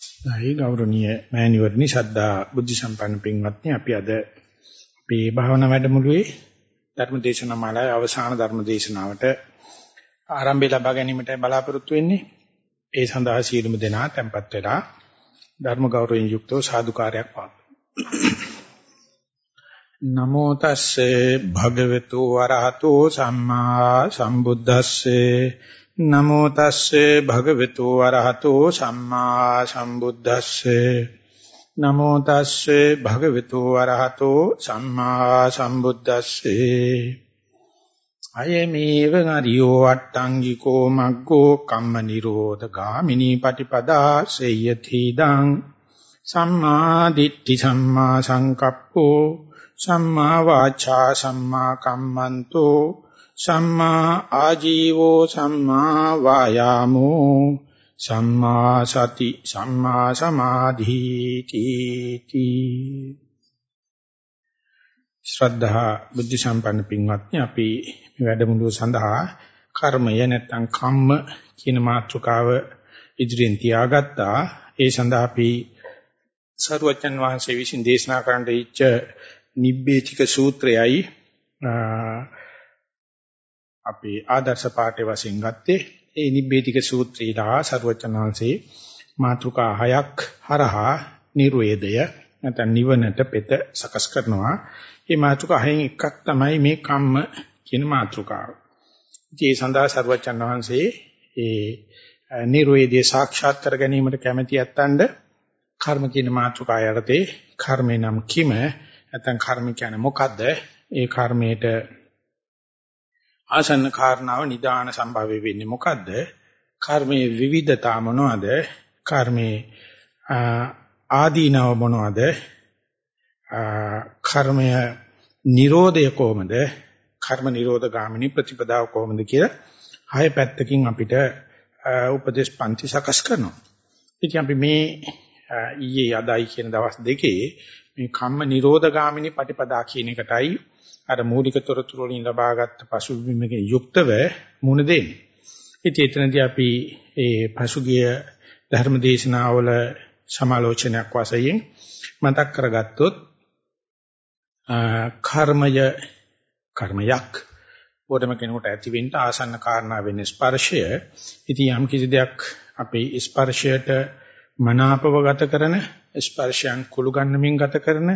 නයි ගෞරවනීය මෑණිවරණි ශ්‍රද්ධා බුද්ධ සම්පන්න පින්වත්නි අපි අද අපේ භාවනා වැඩමුළුවේ ධර්ම දේශනා මාලාවේ අවසාන ධර්ම දේශනාවට ආරම්භය ලබා ගැනීමට බලාපොරොත්තු වෙන්නේ. ඒ සඳහා සීලමු දෙනා tempත් වෙලා ධර්ම ගෞරවයෙන් යුක්තව සාදුකාරයක් පාත්තු නමෝ තස්සේ භගවතු වරහතෝ සම්මා සම්බුද්දස්සේ නමෝ තස්සේ භගවතු වරහතෝ සම්මා සම්බුද්දස්සේ. නමෝ තස්සේ භගවතු වරහතෝ සම්මා සම්බුද්දස්සේ. අයමේව නරියෝ අට්ටංගිකෝ මග්ගෝ කම්ම නිරෝධ ගාමිනී පටිපදා සේයති දං. සම්මා දිට්ඨි සම්මා සංකප්පෝ. සම්මා වාචා සම්මා කම්මන්තෝ. සම්මා ආජීවෝ සම්මා වායාමෝ සම්මා සති සම්මා සමාධිති ශ්‍රද්ධා බුද්ධ සම්පන්න පින්වත්නි අපි මේ වැඩමුළුව සඳහා කර්මය නැත්නම් කම්ම කියන මාතෘකාව ඉදිරියෙන් තියාගත්තා. ඒ සඳහා අපි සරුවචන් වහන්සේ විසින් දේශනා කරන්න දීච්ච නිබ්බේතික සූත්‍රයයි අපේ ආදර්ශ පාඨය වශයෙන් ගත්තේ ඒ නිබ්බේතික සූත්‍රයලා සරුවචනාංශේ මාතෘකා හයක් හරහා නිර්වේදය නැත්නම් නිවනට පෙත සකස් කරනවා. මේ මාතෘකා හයෙන් එකක් තමයි මේ කම්ම කියන මාතෘකාව. ඉතින් ඒ සඳහා සරුවචනාංශේ ඒ නිර්වේදයේ සාක්ෂාත් කර ගැනීමට කැමැති ඇත්තන්ඩ කර්ම කියන මාතෘකාව යටතේ කර්මේ නම් කිම නැත්නම් කර්ම කියන්නේ මොකද්ද? ඒ කර්මයට ආසන්න කාරණාව නිදාන සම්භාව්‍ය වෙන්නේ මොකද්ද? කර්මයේ විවිධතා මොනවද? කර්මයේ ආදීනව මොනවද? කර්මය නිරෝධය කොහොමද? කර්ම නිරෝධ ගාමිනී ප්‍රතිපදාව කොහොමද කියලා හය පැත්තකින් අපිට උපදේශ පන්ති සකස් කරනවා. ඉතින් අපි මේ ඊයේ අදයි කියන දවස් දෙකේ මේ කම්ම නිරෝධ ගාමිනී ප්‍රතිපදා කියන එකටයි අර මූලික තොරතුරු වලින් ලබාගත් පසුබිමකින් යුක්තව මුණ දෙන්නේ. ඉතින් එතනදී අපි ඒ පසුගිය ධර්ම දේශනාවල සමාලෝචනයක් වශයෙන් මතක් කරගත්තොත් කර්මය කර්මයක් ඕනම කෙනෙකුට ඇති වෙන්න ආසන්න කාරණා වෙන්නේ ස්පර්ශය. ඉතින් යම් කිසි දෙයක් අපේ ස්පර්ශයට මනාපව ගත කරන ස්පර්ශයන් කුළු ගන්නමින් ගත කරන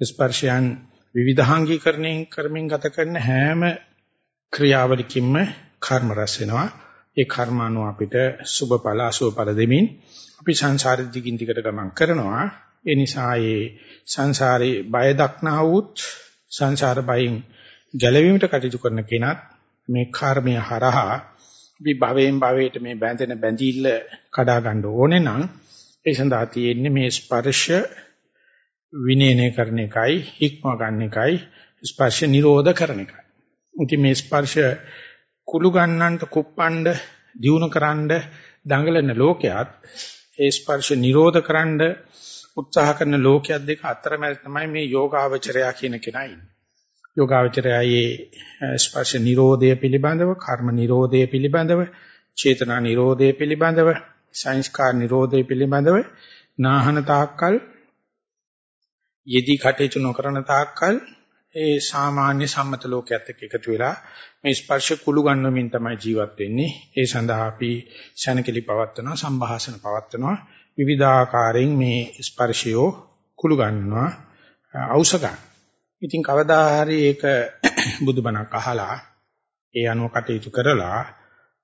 ස්පර්ශයන් විවිධාංගීකරණයෙන් කරමින් ගත කරන හැම ක්‍රියාවලියකින්ම කර්ම රැස් වෙනවා. ඒ කර්ම අනුව අපිට සුබඵල අසුබඵල දෙමින් අපි සංසාරෙ දිගින් දිගට ගමන් කරනවා. ඒ නිසා ඒ සංසාරේ බය දක්නා වූත් සංසාර බයෙන් ගැලවීමට කටයුතු කරන කෙනත් මේ කර්මය හරහා අපි භවයෙන් භවයට මේ බැඳෙන බැඳිල්ල කඩා ගන්න ඕනේ නම් ඒ සඳහා තියෙන්නේ මේ ස්පර්ශ විනයනය කරන එකයි හික්ම ගන්න එකයි ස්පර්ශ නිරෝධ කරන එකයි. ඉතින් මේ ස්පර්ශ කුළු ගන්නන්ට කුප්පණ්ඩ දියුණු කරන්න දඟලන ලෝකයක් ඒ ස්පර්ශ නිරෝධ කරන්න උත්සාහ කරන ලෝකයක් දෙක අතරමැද තමයි මේ යෝගාවචරයා කියන කෙනා ඉන්නේ. යෝගාවචරයයේ ස්පර්ශ නිරෝධය පිළිබඳව, කර්ම නිරෝධය පිළිබඳව, චේතනා නිරෝධය පිළිබඳව, සංස්කාර නිරෝධය පිළිබඳව නාහන තාක්කල් යෙදී කටයුතු නොකරන තාක්කල් ඒ සාමාන්‍ය සම්මත ලෝකයක් එක්ක එකතු වෙලා මේ ස්පර්ශ කුළු ගන්නමින් තමයි ජීවත් වෙන්නේ. ඒ සඳහා අපි ශනකලි පවත්වනවා, සංభాෂණ පවත්වනවා. විවිධාකාරයෙන් මේ ස්පර්ශයෝ කුළු ගන්නවා, ඖෂධ ඉතින් කවදා හරි ඒක බුදුබණක් අහලා ඒ අනුව කටයුතු කරලා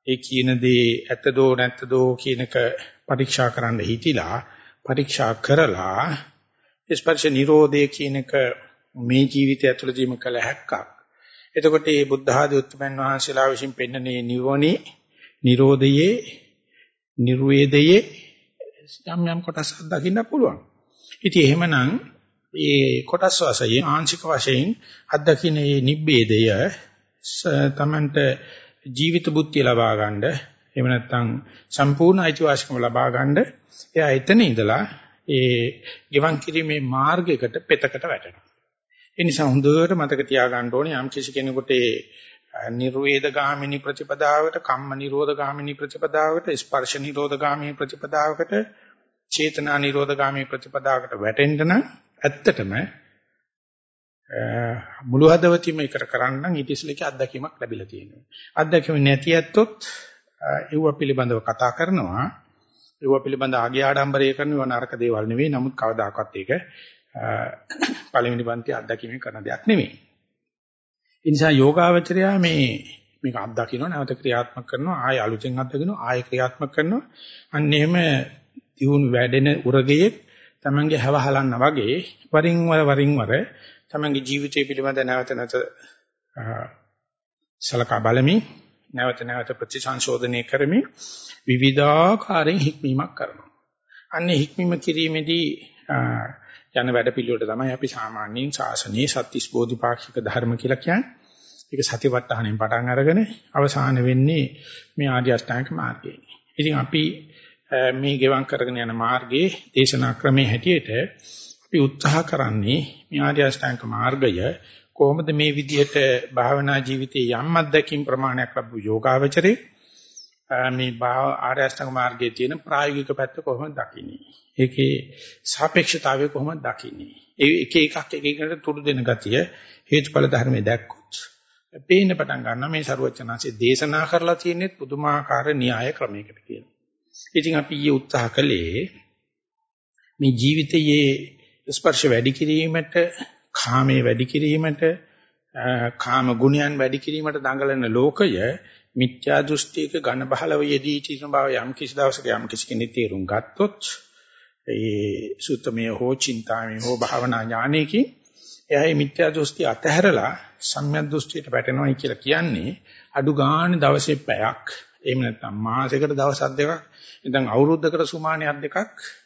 ඒ කියන දේ ඇත්තදෝ නැත්තදෝ කියනක පරීක්ෂා කරන්න හිතිලා පරීක්ෂා කරලා ස්පර්ශ නිරෝධය කියන එක මේ ජීවිතය ඇතුළතදීම කළ හැක්කක්. එතකොට මේ බුද්ධ ආදී උත්තරමන් වහන්සේලා විසින් පෙන්වන්නේ නිවෝනි, නිරෝධයේ, නිර්වේදයේ යම් යම් කොටස් දකින්න පුළුවන්. ඉතින් එහෙමනම් මේ කොටස් වශයෙන් ආංශික වශයෙන් අත්දකින්න මේ නිබ්බේදය තමන්ට ජීවිත බුද්ධිය ලබා ගන්න එහෙම නැත්නම් සම්පූර්ණ අයිතිවාසිකම ලබා ගන්න එයා එතන ඉඳලා ඒ ගෙවන් කිරීමේ මාර්ගයකට පෙතකට වැටෙනවා. ඒ නිසා හොඳට මතක තියාගන්න ඕනේ යම් කිසි කෙනෙකුට ඒ නිර්වේද ගාමිනී ප්‍රතිපදාවකට, කම්ම නිරෝධ ගාමිනී ප්‍රතිපදාවකට, ස්පර්ශ නිරෝධ ගාමිනී ප්‍රතිපදාවකට චේතනා නිරෝධගාමී ප්‍රතිපදාවකට වැටෙන්න නම් ඇත්තටම මුළු හදවතින්ම එකට කරන්න ඊට ඉස්සෙල්ලා අත්දැකීමක් ලැබිලා තියෙනවා. අත්දැකීම නැති ඇත්තොත් ඒව පිළිබඳව කතා කරනවා. ඒව පිළිබඳ ආගය ආඩම්බරය කරනවා නරක දේවල් නෙවෙයි. නමුත් කවදාකවත් ඒක පළවෙනි පන්ති අත්දැකීමෙන් කරන දෙයක් නෙවෙයි. ඒ නිසා යෝගාවචරයා මේ මේක අත්දකින්න නැවත ක්‍රියාත්මක කරනවා ආය අලුතෙන් අත්දකින්න ආය ක්‍රියාත්මක කරනවා අන්න එහෙම දියුණු වැඩෙන උරගයේ තමන්ගේ හැව හලන්න වගේ වරින් වර වරින් වර තමන්ගේ ජීවිතය පිළිබඳ නැවත නැවත සලකා බලමින් නැවත නැවත ප්‍රතිසංශෝධනය කරමින් විවිධාකාරයෙන් හික්මීමක් කරනවා. අන්නේ හික්මීම කිරීමේදී යන වැඩ පිළිවෙලට තමයි අපි සාමාන්‍යයෙන් ශාසනීය සත්‍තිස් බෝධිපාක්ෂික ධර්ම කියලා කියන්නේ. ඒක සතිපට්ඨානෙන් පටන් අරගෙන අවසාන වෙන්නේ මේ ආර්ය අෂ්ටාංග මාර්ගයේ. ඉතින් අපි මේ ගෙවම් කරගෙන යන මාර්ගයේ දේශනා ක්‍රමයේ හැටියට අපි උත්සාහ කරන්නේ මේ ආර්ය අෂ්ටාංග මාර්ගය කොහොමද මේ විදිහට භාවනා ජීවිතයේ යම් අත්දැකීම් ප්‍රමාණයක් ලැබු යෝගාවචරේ මේ ආර්ය අෂ්ටාංග මාර්ගයේ තියෙන ප්‍රායෝගික පැත්ත කොහොමද දකින්නේ? ඒකේ සාපේක්ෂතාවය කොහොමද දකින්නේ? ඒ එක එකක් එක එකට තුඩු දෙන ගතිය හේතුඵල ධර්මයේ දැක්කොත් පේන්න පටන් ගන්නවා මේ ਸਰුවචනාංශයේ දේශනා කරලා තියෙන්නේ පුදුමාකාර න්‍යාය ක්‍රමයකට කියලා. ඉතින් අපි ඊයේ උත්සාහ කළේ මේ ජීවිතයේ ස්පර්ශ වැඩි කිරීමට, කාමයේ වැඩි කිරීමට, කාම ගුණයන් වැඩි කිරීමට දඟලන ලෝකය මිත්‍යා දෘෂ්ටියක ඝන බහලව යෙදී සිටින බව යම් කිසි දවසක යම් කිසි කෙනෙක් තේරුම් ගත්තොත් ඒ සුත්තමයේ හෝ චින්තාමයේ හෝ භාවනා ඥානයකින් එයායි මිත්‍යා දෘෂ්ටි අතහැරලා සම්‍යක් දෘෂ්ටියට වැටෙනවයි කියලා කියන්නේ අඩු ගානේ දවසේ පැයක්. එහෙම නැත්නම් මාසයකට දවස් දෙකක් නැත්නම් අවුරුද්දකට සුමානියක් දෙකක්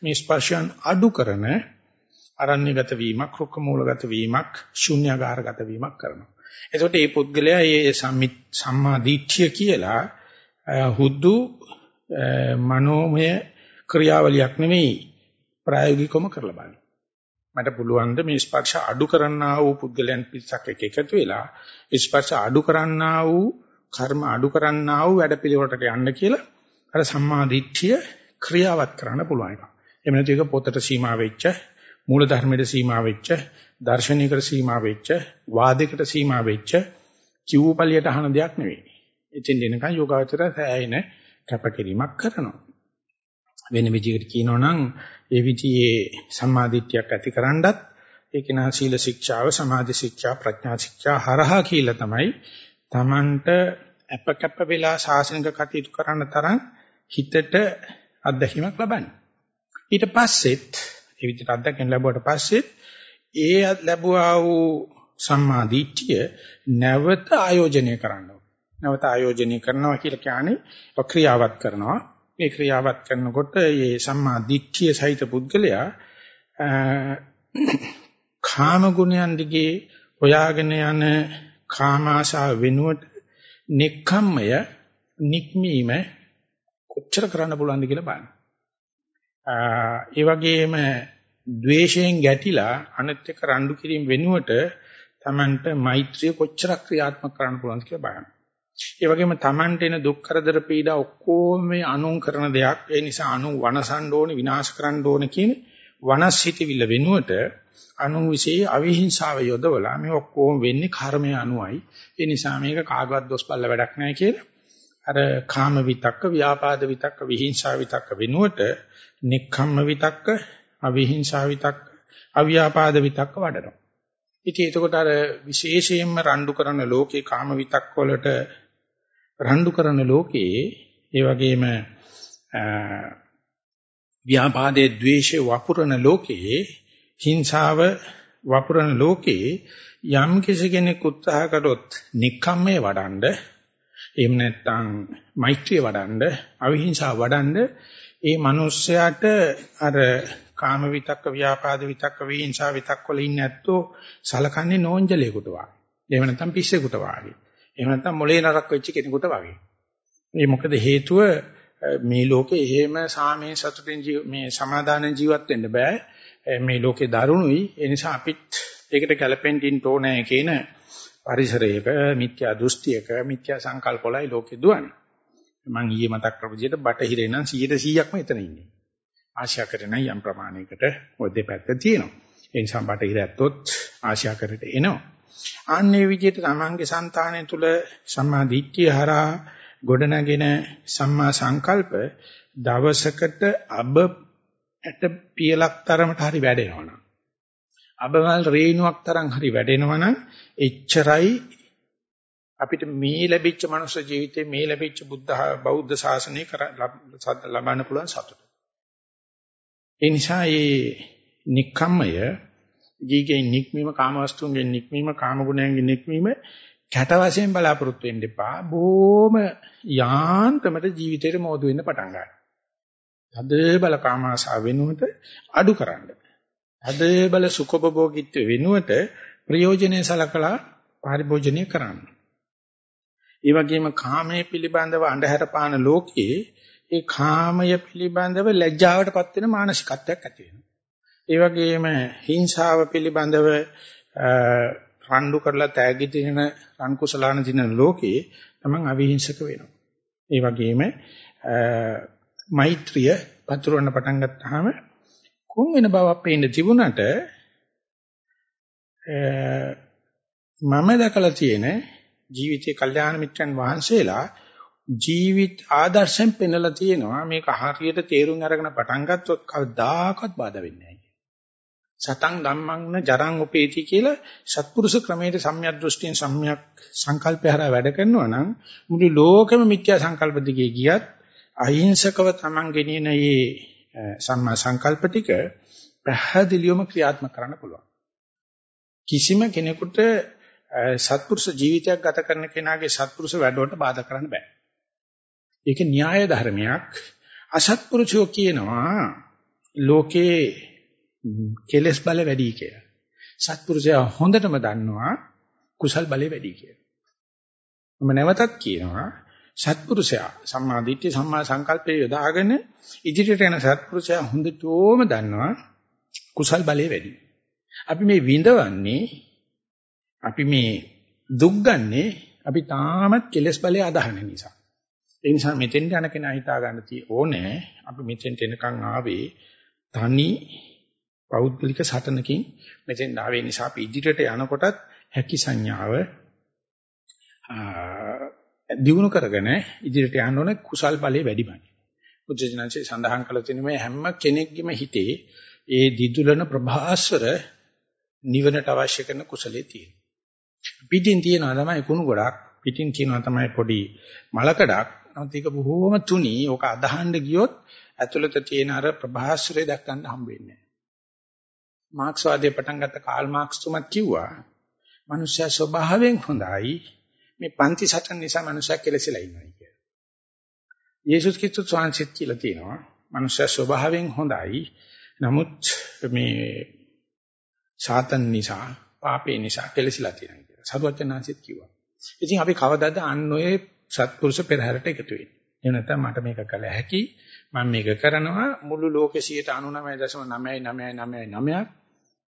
මේ ස්පර්ශයන් අඩු කරන අරණ්‍යගත වීමක් රුක්ක මූලගත වීමක් ශුන්‍යාගාරගත වීමක් කරනවා. එතකොට මේ පුද්ගලයා මේ සම්මා දිට්ඨිය කියලා හුදු මනෝමය ක්‍රියාවලියක් නෙමෙයි ප්‍රායෝගිකවම කරලා බලන්න. මට පුළුවන් ද මේ ස්පර්ශ අඩු කරන්නා වූ පුද්ගලයන් පිටසක් එක එකතු වෙලා ස්පර්ශ අඩු කරන්නා වූ කර්ම අඩු කරන්නා වූ වැඩපිළිවෙලට යන්න කියලා අර සම්මා දිට්ඨිය ක්‍රියාවත් කරන්න පුළුවන් එක. එහෙම නැත්නම් ඒක පොතට සීමා වෙච්ච මූල ධර්මයට සීමා වෙච්ච දාර්ශනිකකට සීමා වෙච්ච වාදයකට සීමා වෙච්ච කිව්වපලියට අහන දෙයක් නෙවෙයි. එතෙන් දෙනකන් යෝගාවචරය සෑයින කැපකිරීමක් කරනවා. වෙන විදිහකට කියනවා නම් ඒ විදිහේ සම්මාදිට්ඨියක් ඇතිකරනවත් ඒක නා සීල ශික්ෂාව සමාධි ශික්ෂා ප්‍රඥා ශික්ෂා හරහා කියලා තමයි Tamanට අප කැප වෙලා ශාසනික කටයුතු කරන්න තරම් හිතට අත්දැකීමක් ලබන්නේ. ඊට පස්සෙත් ඒ විදිහට අත්දැකීම් ලැබුවට පස්සෙත් ඒ ලැබුවා වූ සම්මා දිට්ඨිය නැවත ආයෝජනය කරන්න නැවත ආයෝජනය කරනවා කියලා කියන්නේ ක්‍රියාවත් කරනවා. මේ ක්‍රියාවත් කරනකොට මේ සම්මා දිට්ඨිය සහිත පුද්ගලයා කාම ගුණයන් දිගේ හොයාගෙන යන කාම ආශාව වෙනුවට නික්කම්මය නික්මීම කොච්චර කරන්න පුළුවන්ද කියලා බලන්න. ඒ වගේම ද්වේෂයෙන් ගැටිලා අනිත් එක රණ්ඩු කිරීම වෙනුවට Tamanට මෛත්‍රිය කොච්චර ක්‍රියාත්මක කරන්න පුළුවන්ද කියලා බලන්න. ඒ වගේම Tamanට එන දුක් කරදර පීඩා ඔක්කොම මේ අනුන් කරන දෙයක්. ඒ නිසා අනු වනසන්න ඕනේ විනාශ කරන්න ඕනේ කියන වනස්හිතවිල්ල වෙනුවට අනුන් විශේෂ අවිහිංසාව යොදවලා මේ ඔක්කොම වෙන්නේ කර්මය අනුවයි. ඒ නිසා මේක කාගවත් දොස් බල්ල වැඩක් නැහැ කියලා. අර කාම විතක්ක, ව්‍යාපාද විතක්ක, විහිංසා විතක්ක වෙනුවට නික්ඛම්ම විතක්ක, අවිහිංසා විතක්ක, අව්‍යාපාද විතක්ක වඩනවා. ඉතින් එතකොට අර විශේෂයෙන්ම රණ්ඩු කරන ලෝකේ කාම විතක්ක වලට රණ්ඩු කරන ලෝකේ ඒ වගේම ව්‍යාපාදයේ ද්වේෂේ වපුරන ලෝකේ හිංසාව වපුරන ලෝකේ යම් කෙනෙක් උත්සාහ කරොත් නික්කම්මේ වඩන්ඩ එහෙම නැත්නම් මෛත්‍රිය වඩන්ඩ අවිහිංසාව වඩන්ඩ ඒ මිනිස්යාට අර කාම විතක්ක ව්‍යාපාද විතක්ක විහිංසාව විතක්ක වල ඉන්නේ නැත්තෝ සලකන්නේ නෝන්ජලයකට වාගේ. එහෙම නැත්නම් පිස්සෙකුට වාගේ. එහෙම නැත්නම් මොලේ නරක් වෙච්ච කෙනෙකුට වාගේ. මේ මොකද හේතුව මේ ලෝකේ එහෙම සාමයේ සතුටින් මේ සමාදාන ජීවත් වෙන්න බෑ. මේ ලෝකේ දරුණුයි ඒ නිසා අපිත් ඒකට ගැලපෙන්න ඉන්න ඕනේ කියන පරිසරයක මිත්‍යා දෘෂ්ටියක මිත්‍යා සංකල්පවලයි ලෝකේ දුවන්නේ මම ඊයේ මතක් කරපු විදිහට බටහිරේ නම් 100%ක්ම එතන ඉන්නේ ආශා කරන යම් ප්‍රමාණයකට ඔය දෙපැත්ත තියෙනවා. ඒ නිසා බටහිර ඇත්තොත් ආශා කරට එනවා. ආන්නේ විදිහට තමන්ගේ సంతානය තුල සම්මා දිට්ඨිය හරහා ගොඩනගෙන සම්මා සංකල්ප දවසකට අබ ඇට පියලක් තරමට හරි වැඩෙනවනම් අබවල් රේණුවක් තරම් හරි වැඩෙනවනම් එච්චරයි අපිට මේ ලැබිච්ච මනුෂ්‍ය ජීවිතේ මේ ලැබිච්ච බුද්ධ බෞද්ධ ශාසනය ලබන්න පුළුවන් සතුට. ඒ නිසා මේ නික්කම්මය ජීගේ නික්මීම කාමවස්තුන්ගේ නික්මීම කාමගුණයන්ගේ නික්මීම කැට වශයෙන් බලාපොරොත්තු වෙන්න එපා. බොහොම යාන්තමට ජීවිතේට මෝදු වෙන්න පටන් ගන්නවා. අද බල කාමාශාව වෙනුවට අඩු කරන්න. අද බල සුඛභෝගීත්ව වෙනුවට ප්‍රයෝජනෙ සලකලා පරිභෝජනය කරන්න. ඒ වගේම කාමයේ පිළිබඳව අඳුර පාන ලෝකයේ ඒ කාමය පිළිබඳව ලැජ්ජාවටපත් වෙන මානසිකත්වයක් ඇති වෙනවා. ඒ වගේම හිංසාව පිළිබඳව රණ්ඩු කරලා තෑගි දිනන රන් කුසලාන දිනන ලෝකේ තමන් අවිහිංසක වෙනවා. ඒ වගේම මෛත්‍රිය පතුරවන්න පටන් ගත්තාම කුම් වෙන බවක් පේන්න තිබුණට මම දැකලා තියෙන ජීවිතයේ කල්යාණ මිත්‍රන් වහන්සේලා ජීවිත ආදර්ශයෙන් පෙන්වලා තියෙනවා මේක හරියට තේරුම් අරගෙන පටන් ගත්තොත් කවදාකවත් බාධා වෙන්නේ නැහැ. සතං ධම්මං ජරං උපේති කියලා සත්පුරුෂ ක්‍රමයේ සම්‍යක් දෘෂ්ටියෙන් සම්‍යක් සංකල්පය හරහා වැඩ කරනවා නම් මුළු ලෝකෙම මිත්‍යා සංකල්ප දිගේ ගියත් අහිංසකව Taman ගෙනියන මේ සම්මා සංකල්ප ටික පැහැදිලිවම ක්‍රියාත්මක කරන්න පුළුවන්. කිසිම කෙනෙකුට සත්පුරුෂ ජීවිතයක් ගත කරන කෙනාගේ සත්පුරුෂ වැඩවලට බාධා කරන්න බෑ. ඒක න්‍යාය ධර්මයක්. අසත්පුරුෂයෝ කියනවා ලෝකේ කෙලස් බල වැඩි කියලා. සත්පුරුෂයා හොඳටම දන්නවා කුසල් බලය වැඩි කියලා. මම නැවතත් කියනවා සත්පුරුෂයා සම්මා දිට්ඨිය සම්මා සංකල්පය යොදාගෙන ඉදිරියට යන සත්පුරුෂයා හොඳටම දන්නවා කුසල් බලය වැඩි. අපි මේ විඳවන්නේ අපි මේ දුක් ගන්නේ අපි තාමත් කෙලස් බලය අදහන නිසා. ඒ නිසා මෙතෙන් යන කෙනා හිතා ගන්න tie ඕනේ අපි මෙතෙන්ට එනකන් ආවේ තනි පෞද්ගලික සටනකින් මෙතෙන් ආවේ නිසා අපි ඉදිරියට යනකොටත් හැකි සංඥාව දිනු කරගෙන ඉදිරියට යන්න ඕනේ කුසල් බලය වැඩිමයි. බුද්ධජනන්සේ සඳහන් කළ තියෙන මේ හැම කෙනෙක්ගේම හිතේ ඒ දිදුලන ප්‍රභාස්වර නිවනට අවශ්‍ය කරන කුසලයේ තියෙනවා. පිටින් තියනවා තමයි කුණු ගොඩක්, පිටින් කියනවා තමයි පොඩි මලකඩක්. නමුත් ඒක බොහෝම තුනි. ඕක අදහන්න ගියොත් ඇතුළත තියෙන අර ප්‍රභාස්වරය දක්වන්න හම්බ වෙන්නේ නැහැ. මාක්ස්වාදයේ පටන් ගත්ත කාල් මාක්ස් තුමත් කිව්වා මනුෂ්‍ය ස්වභාවයෙන් හොඳයි මේ පන්ති සටන් නිසා මනුෂ්‍යයා කෙලසිලා ඉන්නවා කියලා. යේසුස් ක්‍රිස්තුස් වහන්සේත් කියලා තියෙනවා මනුෂ්‍ය ස්වභාවයෙන් හොඳයි. නමුත් මේ සාතන් නිසා පාපේ නිසා කෙලසිලා තියෙනවා කියලා. සරුවචනාංශෙත් කිව්වා. ඉතින් අපි කවදාද අන්න ඔය සත්පුරුෂ පෙරහැරට එකතු වෙන්නේ. එහෙම නැත්නම් මට මේක කළ හැකි මම මේක කරනවා මුළු ලෝකෙ 99.99999ක්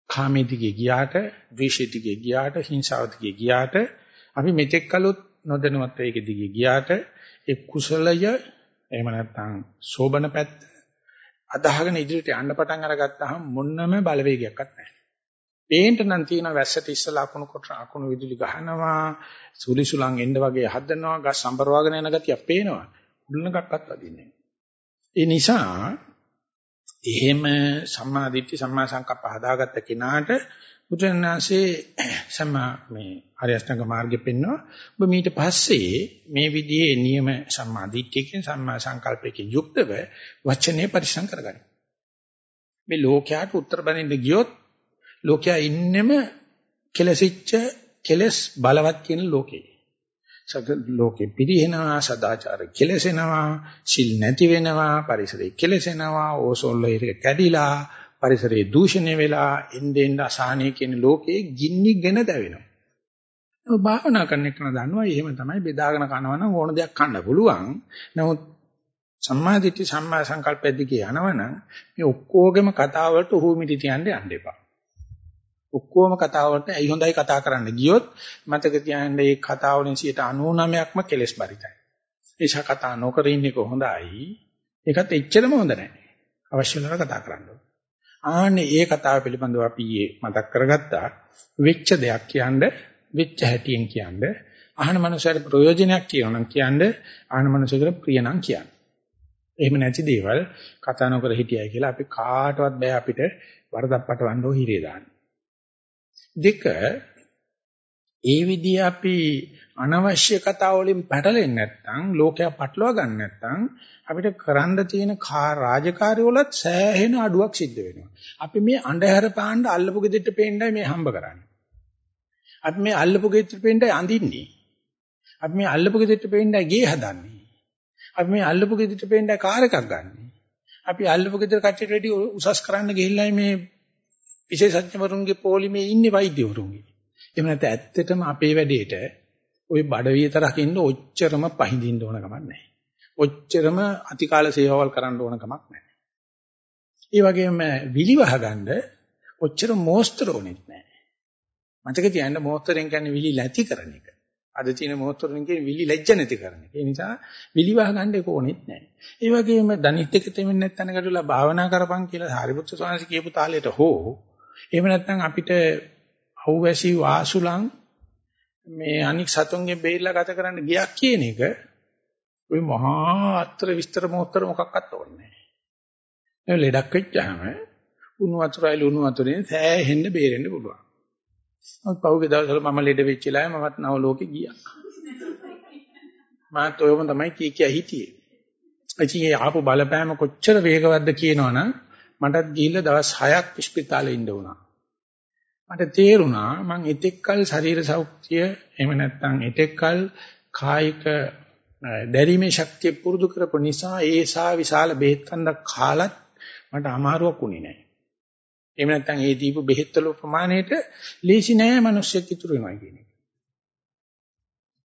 කාමයේ දිගේ ගියාට, ද්වේෂයේ දිගේ ගියාට, හිංසාව දිගේ ගියාට අපි මෙතෙක් කළොත් නොදැනුවත් ඒක දිගේ ගියාට ඒ කුසලය එහෙම නැත්නම් සෝබන පැත්ත අදහගෙන ඉදිරියට යන්න පටන් අරගත්තාම මොන්නම බලවේගයක්වත් නැහැ. පේන්ට නම් තියෙන වැස්සට ඉස්සලා අකුණු කොට අකුණු විදුලි ගහනවා, සුලිසුලන් එන්න වගේ හදනවා, ගස් සම්බරවාගෙන යන ගතියක් පේනවා. උල්ලනකක්වත් වදින්නේ ඒ නිසා එහෙම සම්මා දිට්ඨි සම්මා සංකප්ප හදාගත්ත කෙනාට බුදුරණාහි සම්මා මේ ආර්යශ්‍රංග මාර්ගෙ පෙන්නවා ඔබ මීට පස්සේ මේ විදිහේ නියම සම්මා දිට්ඨියකින් සම්මා සංකල්පයකින් යුක්තව වචනේ පරිසම් කරගන්න. මේ ලෝකයට උත්තර බඳින්න ගියොත් ලෝකයා ඉන්නෙම කෙලසිච්ච කෙලස් බලවත් කියන ලෝකේ. ලෝකෙ පිරිහෙනවා සදාචාර කෙලසෙනවා සිල් නැති වෙනවා පරිසරය කෙලසෙනවා ඕසෝන් ලේයර් කැඩිලා පරිසරයේ දූෂණය වෙලා එන්නෙන් අසහනය කියන ලෝකේ ගින්නිගෙන දැවෙනවා. ඒක භාවනා කරන එක දන්නවා එහෙම තමයි බෙදාගෙන කනවා නම් ඕන දෙයක් කන්න පුළුවන්. නමුත් සම්මාදිට්ඨි සම්මා සංකල්පෙ දිගේ යනවනම් මේ ඔක්කොගෙම කතාව වලට උහුමිටි තියන්න යන්න එපා. ඔක්කොම කතාව වලට ඇයි හොඳයි කතා කරන්න ගියොත් මතක තියාගන්න මේ කතාව වලින් 99%ක්ම කෙලෙස් බරිතයි. ඒෂා කතා නොකර ඉන්නේක හොඳයි. ඒකත් එච්චරම හොඳ නැහැ. අවශ්‍ය වෙනවා කතා කරන්න ඕනේ. ආන්නේ ඒ කතාව පිළිබඳව අපි මතක් කරගත්තා. වෙච්ච දෙයක් කියන්නේ වෙච්ච හැටියෙන් කියන්නේ අහන මනුස්සයට ප්‍රයෝජනයක් කියනනම් කියන්නේ අහන මනුස්සයකට ප්‍රිය නම් කියන්නේ. එහෙම නැති දේවල් කතා නොකර හිටියයි කියලා අපි කාටවත් බෑ අපිට වරදක් පටවන්න ඕ හිරේ දාන්න. දෙක ඒ විදිහ අපි අනවශ්‍ය කතා වලින් පැටලෙන්නේ නැත්නම් ලෝකයා පටලවා ගන්න නැත්නම් අපිට කරන්න තියෙන රාජකාරී වලත් සෑහෙන අඩුවක් සිද්ධ වෙනවා. අපි මේ අඳුර පාන්න අල්ලපු ගෙදරට පේන්නයි මේ හම්බ කරන්නේ. අපි මේ අල්ලපු ගෙදරට පේන්නයි අඳින්නේ. අපි මේ අල්ලපු ගෙදරට පේන්නයි ගේ හදන්නේ. අපි මේ අල්ලපු ගෙදරට පේන්නයි කාර් එකක් ගන්නෙ. අපි අල්ලපු ගෙදර කට්ටියට වැඩි උසස් කරන්න ගිහිල්ලා මේ විශේෂඥවරුන්ගේ පොලිමේ ඉන්නේ වෛද්‍යවරුන්ගේ. එහෙම නැත්නම් ඇත්තටම අපේ වැඩේට ওই බඩ විතරක් ඉන්න ඔච්චරම පහඳින්න ඕන කමක් නැහැ. ඔච්චරම අතිකාල සේවාවල් කරන්න ඕන කමක් නැහැ. ඒ වගේම විලිවහ ගන්න ඔච්චර මෝස්තර ඕනෙත් නැහැ. මතක තියාගන්න මෝස්තරෙන් කියන්නේ විලි ලැති කරන එක. අද තියෙන මෝස්තරෙන් කියන්නේ විලි ලැජ්ජ නැති කරන එක. ඒ නිසා විලිවහ ගන්න එක ඕනෙත් නැහැ. ඒ වගේම දනිත් එක තෙමෙන්නේ නැත්නම් කඩලා භාවනා කරපන් කියලා හරිපුත්‍ර ස්වාමීන් කියපු තාලෙට හෝ එහෙම නැත්නම් අපිට අවැසි වාසුලං මේ අනික් සතුන්ගේ බේරලා ගත කරන්න ගියක් කියන එක ওই මහා අත්‍තර විස්තර මොහතර මොකක්වත් ඕනේ නැහැ. ලෙඩක් වෙච්චාම උණු වතුරයි ලුණු වතුරෙන් සෑහෙන්න බේරෙන්න පුළුවන්. මම පහුගිය දවස්වල මම ලෙඩ වෙච්ච ලාය මමත් නව ලෝකෙ ගියා. මාත් ඔයම තමයි කී කිය හිටියේ. ඉතින් ඒ ආපු බලපෑම කොච්චර වේගවත්ද කියනවනම් මටත් ගිහිල්ලා දවස් 6ක් ස්පිතාලේ ඉන්න වුණා. මට තේරුණා මං එතෙක්කල් ශරීර සෞඛ්‍ය එහෙම නැත්නම් එතෙක්කල් කායික දැරීමේ ශක්තිය පුරුදු කරපු නිසා ඒසා විශාල බෙහෙත් කන්දක් කාලත් මට අමාරුවක් උනේ නැහැ. එහෙම නැත්නම් ඒ දීපු බෙහෙත් වල ප්‍රමාණයට ලේසි නෑ මිනිස්සෙක් ඉතුරු වෙනවා කියන එක.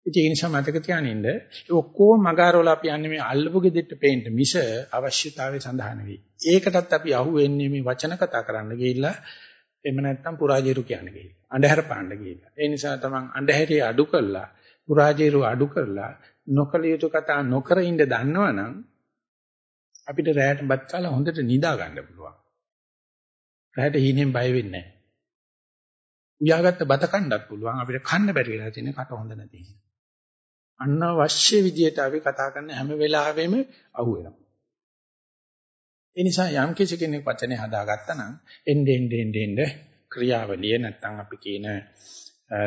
ඉතින් ඒ නිසා මතක තියානින්න ඒ ඔක්කොම මගාරවල අපි යන්නේ මේ අල්ලපු ගෙදෙට්ට පේන්න මිස අවශ්‍යතාවය සඳහා නෙවෙයි. ඒකටත් අපි අහු වෙන්නේ මේ වචන කතා කරන්න ගිහිල්ලා එහෙම නැත්නම් පුරාජේරු කියන්නේ ගිහිල්ලා. අන්ධහැර පාන්න ගිහිල්ලා. ඒ නිසා තමන් අන්ධහැරිය අඩු කරලා පුරාජේරු අඩු කරලා නොකල යුතු කතා නොකර ඉන්න දන්නවනම් අපිට රැයට බත් කාලා හොඳට නිදා ගන්න පුළුවන්. රැයට හීනෙන් බය වෙන්නේ නැහැ. උයාගත්ත බත කන්නත් පුළුවන් අපිට කන්න බැරි වෙලා තියෙන කට හොඳ නැති නිසා. අනවශ්‍ය විදියට අපි කතා කරන හැම වෙලාවෙම අහු වෙනවා. ඒ නිසා යම් කිසි කෙනෙක් වචනේ හදාගත්තා නම් එnde ende ende ende ක්‍රියාවලිය නැත්තම් අපි කියන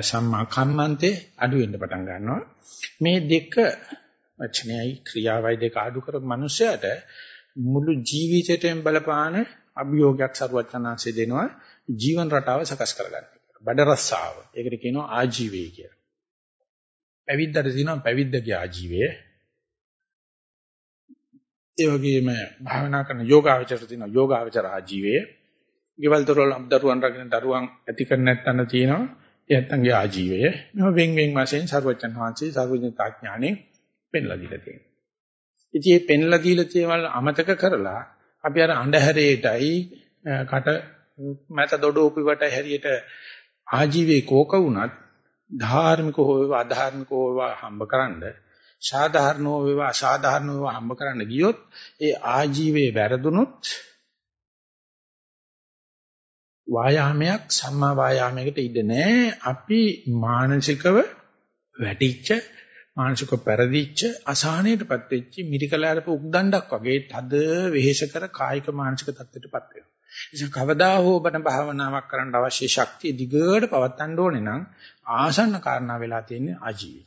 සම්මා කම්මන්තේ අඩු වෙන්න පටන් ගන්නවා. මේ දෙක වචනයයි ක්‍රියාවයි දෙක අඩු කරපු මනුස්සයාට මුළු ජීවිතේටම බලපාන අභියෝගයක් සරුවචනාංශය දෙනවා ජීවන රටාව සකස් කරගන්න. බඩ රස්සාව. ඒකට කියනවා ආජීවය කියලා. පැවිද්දට තියෙනවා පැවිද්දගේ ආජීවය. ඒ වගේම භාවනා කරන යෝගාවචරයට තියෙනවා යෝගාවචර ආජීවය. ගෙවල් දොරවල් දරුවන් රකින්න දරුවන් ඇති කර නැත්නම් තියෙනවා එයත්න්ගේ ආජීවය. මේ වෙන් වෙන් වශයෙන් සර්වචන් වහන්සේ සර්වඥතා ඥානෙ පෙන්ලා දීලා තියෙනවා. ඉතින් මේ පෙන්ලා දීලා තියෙවල් අමතක කරලා අපි අර අඳුරේටයි කට මත දොඩෝපි වට හැරියට ආජීවයේ කෝක වුණත් ධාර්මික හෝ වේවා අධාර්මික හෝ වේවා හම්බකරනද සාධාරණෝ වේවා අසාධාරණෝ වේවා හම්බ කරන්න ගියොත් ඒ ආජීවයේ වැරදුනොත් වායාමයක් සම්මා වායාමයකට ඉඩ නැහැ අපි මානසිකව වැටිච්ච මානසිකව පෙරදිච්ච අසහනයටපත් වෙච්ච මිරිකලාරප උක්දණ්ඩක් වගේ තද වෙහෙස කර කායික මානසික තත්ත්වයටපත් වෙනවා. ඉතින් කවදා හෝ බණ භාවනාවක් කරන්න අවශ්‍ය ශක්තිය දිගට පවත්වන්න ඕනේ නම් ආසන්න කාරණා වෙලා තියෙන්නේ ආජීවය.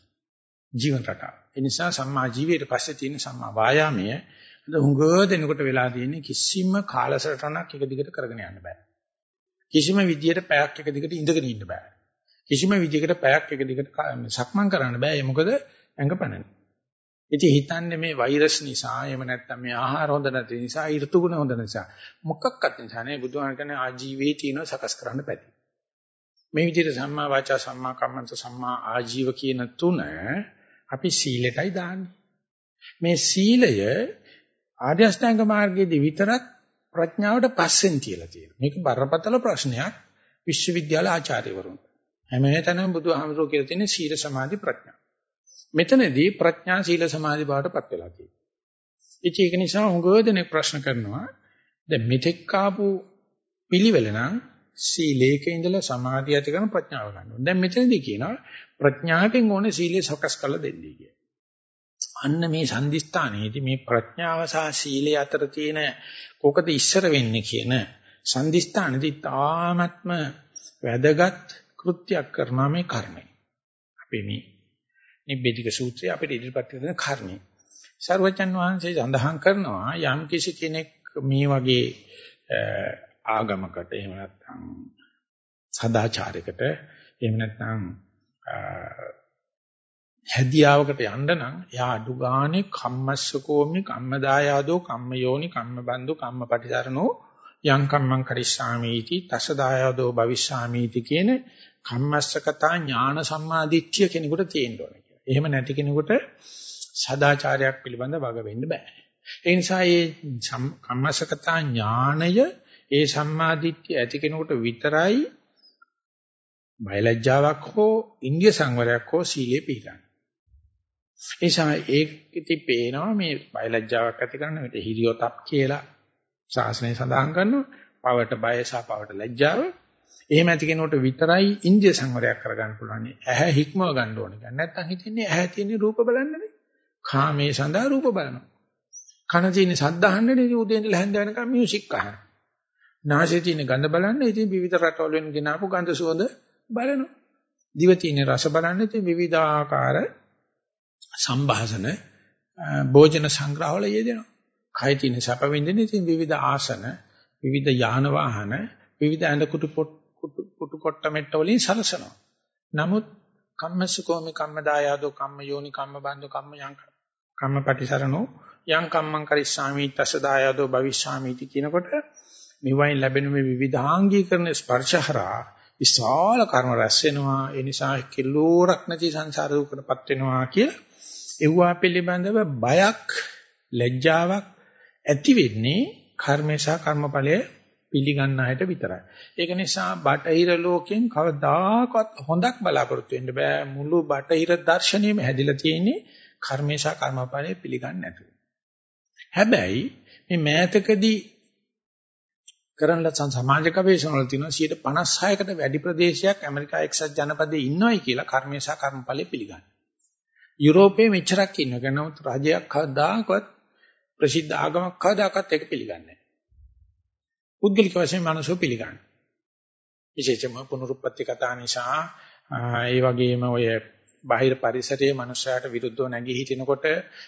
ජීවන රටාව. ඒ නිසා සම්මා ජීවිතයට පස්සේ තියෙන සම්මා වායාමය අද හුඟ දෙනකොට වෙලා තියෙන්නේ කිසිම කාලසටහනක් එක දිගට කරගෙන යන්න බෑ. කිසිම විදියට පැයක් එක දිගට ඉඳගෙන ඉන්න බෑ. කිසිම විදියකට පැයක් එක දිගට සක්මන් කරන්න බෑ. ඒ මොකද ඇඟ පණනේ. ඉතින් හිතන්නේ මේ වෛරස් නිසා එහෙම නැත්නම් මේ ආහාර හොඳ නැති නිසා ඍතුගුණ හොඳ නිසා මොකක්වත් නිසා නේ බුදුහාම කියන්නේ ආජීවයේ තියෙන සකස් කරන්න පැති. මේ විදිහට සම්මා වාචා සම්මා කම්මන්ත සම්මා ආජීව කියන තුන අපි සීලෙටයි දාන්නේ. මේ සීලය ආර්ය අෂ්ටාංග මාර්ගයේදී විතරක් ප්‍රඥාවට පස්සෙන් තියලා තියෙනවා. මේක බරපතල ප්‍රශ්නයක් විශ්වවිද්‍යාල ආචාර්යවරුන්. හැම තැනම බුදුහාමරෝ කියලා තියෙන්නේ සීල සමාධි ප්‍රඥා. මෙතනදී ප්‍රඥා සීල සමාධි බවට පත් වෙලා තියෙනවා. ඉතින් ඒක නිසා හුඟ දෙනෙක් ප්‍රශ්න කරනවා දැන් මෙතෙක් ආපු පිළිවෙල නම් සීලේක ඉඳලා සමාධිය ඇති කරන ප්‍රඥාව ගන්න ඕනේ. දැන් මෙතනදී කියනවා ප්‍රඥාවෙන් ඕනේ සීලය සකස් කරලා දෙන්නේ කියලා. අන්න මේ සම්දිස්ථානයේදී මේ ප්‍රඥාව සහ සීලය අතර තියෙන කොකද ඉස්සර වෙන්නේ කියන සම්දිස්ථානයේදී තාමත්ම වැදගත් කෘත්‍යයක් කරනවා මේ කර්මය. අපේ මේ නිබ්බේධික සූත්‍රය අපිට ඉදිරිපත් කරන කර්මය. සර්වචන් වහන්සේ සඳහන් කරනවා යම් කිසි කෙනෙක් මේ වගේ ආගමකට එහෙම නැත්නම් සදාචාරයකට එහෙම නැත්නම් හැදියාවකට යන්න නම් එයා අඩු ගානේ කම්මස්සකෝමි කම්මදායාදෝ කම්මයෝනි කම්මබන්දු කම්මපටිසරණෝ යං කම්මං කරිස්සාමීති තසදායාදෝ භවිස්සාමීති කියන කම්මස්සකතා ඥාන සම්මාදිට්ඨිය කෙනෙකුට තියෙන්න ඕනේ කියලා. එහෙම නැති කෙනෙකුට සදාචාරයක් පිළිබඳ වග වෙන්න බෑ. ඒ නිසා මේ කම්මස්සකතා ඥානය ඒ සම්මාදිට්ඨිය ඇති කෙනෙකුට විතරයි බයලජ්ජාවක් හෝ ඉන්දිය සංවරයක් හෝ සීලේ පිළිගන්න. ඒ නිසා ඒකෙති පේනවා මේ බයලජ්ජාවක් ඇති කරන මෙතන හිරියොතප් කියලා ශාසනය සඳහන් කරනවා. පවට බය සහ පවට ලැජ්ජාව. එහෙම ඇති කෙනෙකුට විතරයි ඉන්දිය සංවරයක් කරගන්න පුළුවන්. ඇහැ හික්මව ගන්න ඕනේ. නැත්නම් හිතන්නේ ඇහැ තියෙන රූප බලන්නනේ. කාමයේ සඳහා රූප බලනවා. කන තියෙන ශබ්ද අහන්නනේ උදේ ඉඳලා හැන්ද වෙනකම් මියුසික් අහනවා. නාසයේ තියෙන ගඳ බලන්න ඉතින් විවිධ රටවල වෙන ගෙනාපු ගඳ සුවඳ බලනවා. දිව තියෙන රස බලන්න ඉතින් විවිධාකාර සංഭാෂණ භෝජන සංග්‍රහවල යෙදෙනවා. කය තියෙන සැප විඳින ඉතින් විවිධ ආසන, විවිධ යාන වාහන, විවිධ ඇඳ කුටු කුටු කොට්ට මෙට්ට වලින් සලසනවා. නමුත් කම්මසුකෝමි කම්මදායාදෝ කම්ම යෝනි කම්ම බන්දෝ කම්ම යං කම්ම පටිසරණෝ යං කම්මං කරිස්සාමි තසදායාදෝ භවිස්සාමිති කියනකොට මෙවයින් ලැබෙන මේ විවිධාංගීකරණ ස්පර්ශහරා විශාල කර්ම රැස් වෙනවා ඒ නිසා කිලෝරක් නැති සංසාර දුකටපත් වෙනවා කියලා ඒවා පිළිබඳව බයක් ලැජ්ජාවක් ඇති වෙන්නේ කර්මේ සහ කර්මඵලයේ පිළිගන්න අයට විතරයි. ඒක නිසා බටහිර ලෝකෙන් කවදාකවත් හොඳක් බලාපොරොත්තු වෙන්න බෑ. මුළු බටහිර දර්ශනයම හැදිලා තියෙන්නේ කර්මේ සහ කර්මඵලයේ පිළිගන්නේ නැතුව. හැබැයි මේ මෑතකදී කරන ලස්සන සමාජ ගවේෂණ වල තියෙනවා 56කට වැඩි ප්‍රදේශයක් ඇමරිකා එක්සත් ජනපදයේ ඉන්නවයි කියලා කර්මය සහ කර්මඵලෙ පිළිගන්නේ. යුරෝපයේ මෙච්චරක් ඉන්නවා. නමුත් රජයක් කවදාකවත් ප්‍රසිද්ධ ආගමක් කවදාකවත් ඒක පිළිගන්නේ නැහැ. පුද්ගලික වශයෙන් මනසෝ පිළිගන්නේ. විශේෂයෙන්ම පුනරුත්පත්ති කතා නිසා ඒ වගේම ඔය බාහිර පරිසරයේ මනුෂයාට විරුද්ධව නැගී හිටිනකොට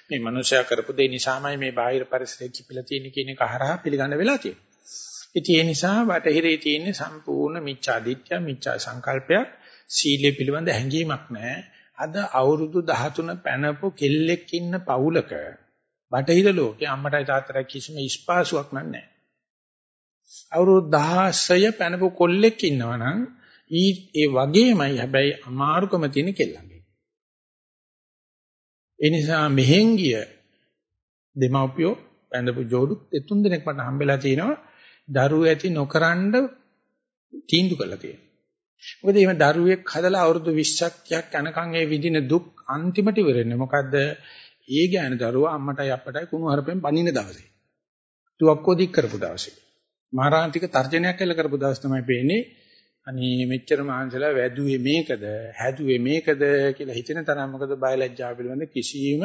මේ මනුෂයා කරපු දේ නිසාමයි මේ බාහිර පරිසරය කිපිලා තියෙන්නේ කියන එක හරහා පිළිගන්න වෙලා තියෙන්නේ. ඉතින් ඒ නිසා බටහිරේ තියෙන සම්පූර්ණ මිච්ඡා දිට්ඨිය මිච්ඡා සංකල්පයක් සීලය පිළිබඳ හැඟීමක් නැහැ. අද අවුරුදු 13 පැනපු කෙල්ලෙක් ඉන්න පවුලක බටහිර ලෝකේ අම්මටයි තාත්තටයි කිසිම ස්පාසුවක් නැහැ. අවුරුදු 16 පැනපු කොල්ලෙක් ඉන්නවනම් ඊ ඒ වගේමයි හැබැයි අමාරුකම තියෙන කෙල්ලන්ගේ. ඒ නිසා මෙහෙන් ගිය දෙමව්පියෝ පැනපු ජෝඩු දෙතුන් දෙනෙක් මට හම්බෙලා තිනවා දරුවෝ ඇති නොකරනද තීන්දුව කළා තියෙනවා. මොකද එහෙම දරුවෙක් හදලා අවුරුදු 20ක් යනකම් ඒ විඳින දුක් අන්තිමට ඉවරෙන්නේ මොකද්ද? ඒ ගෑන දරුවා අම්මටයි අප්පටයි කුණු හරපෙන් පනින දවසේ. තුවක්කෝ දික් කරපු දවසේ. මාරාන්තික තර්ජනයක් එල්ල කරපු දවස් තමයි පේන්නේ. අනේ මෙච්චර මහන්සලා වැදුවේ මේකද හැදුවේ මේකද කියලා හිතෙන තරම් මොකද බයලජ්ජාව පිළිබඳ කිසිම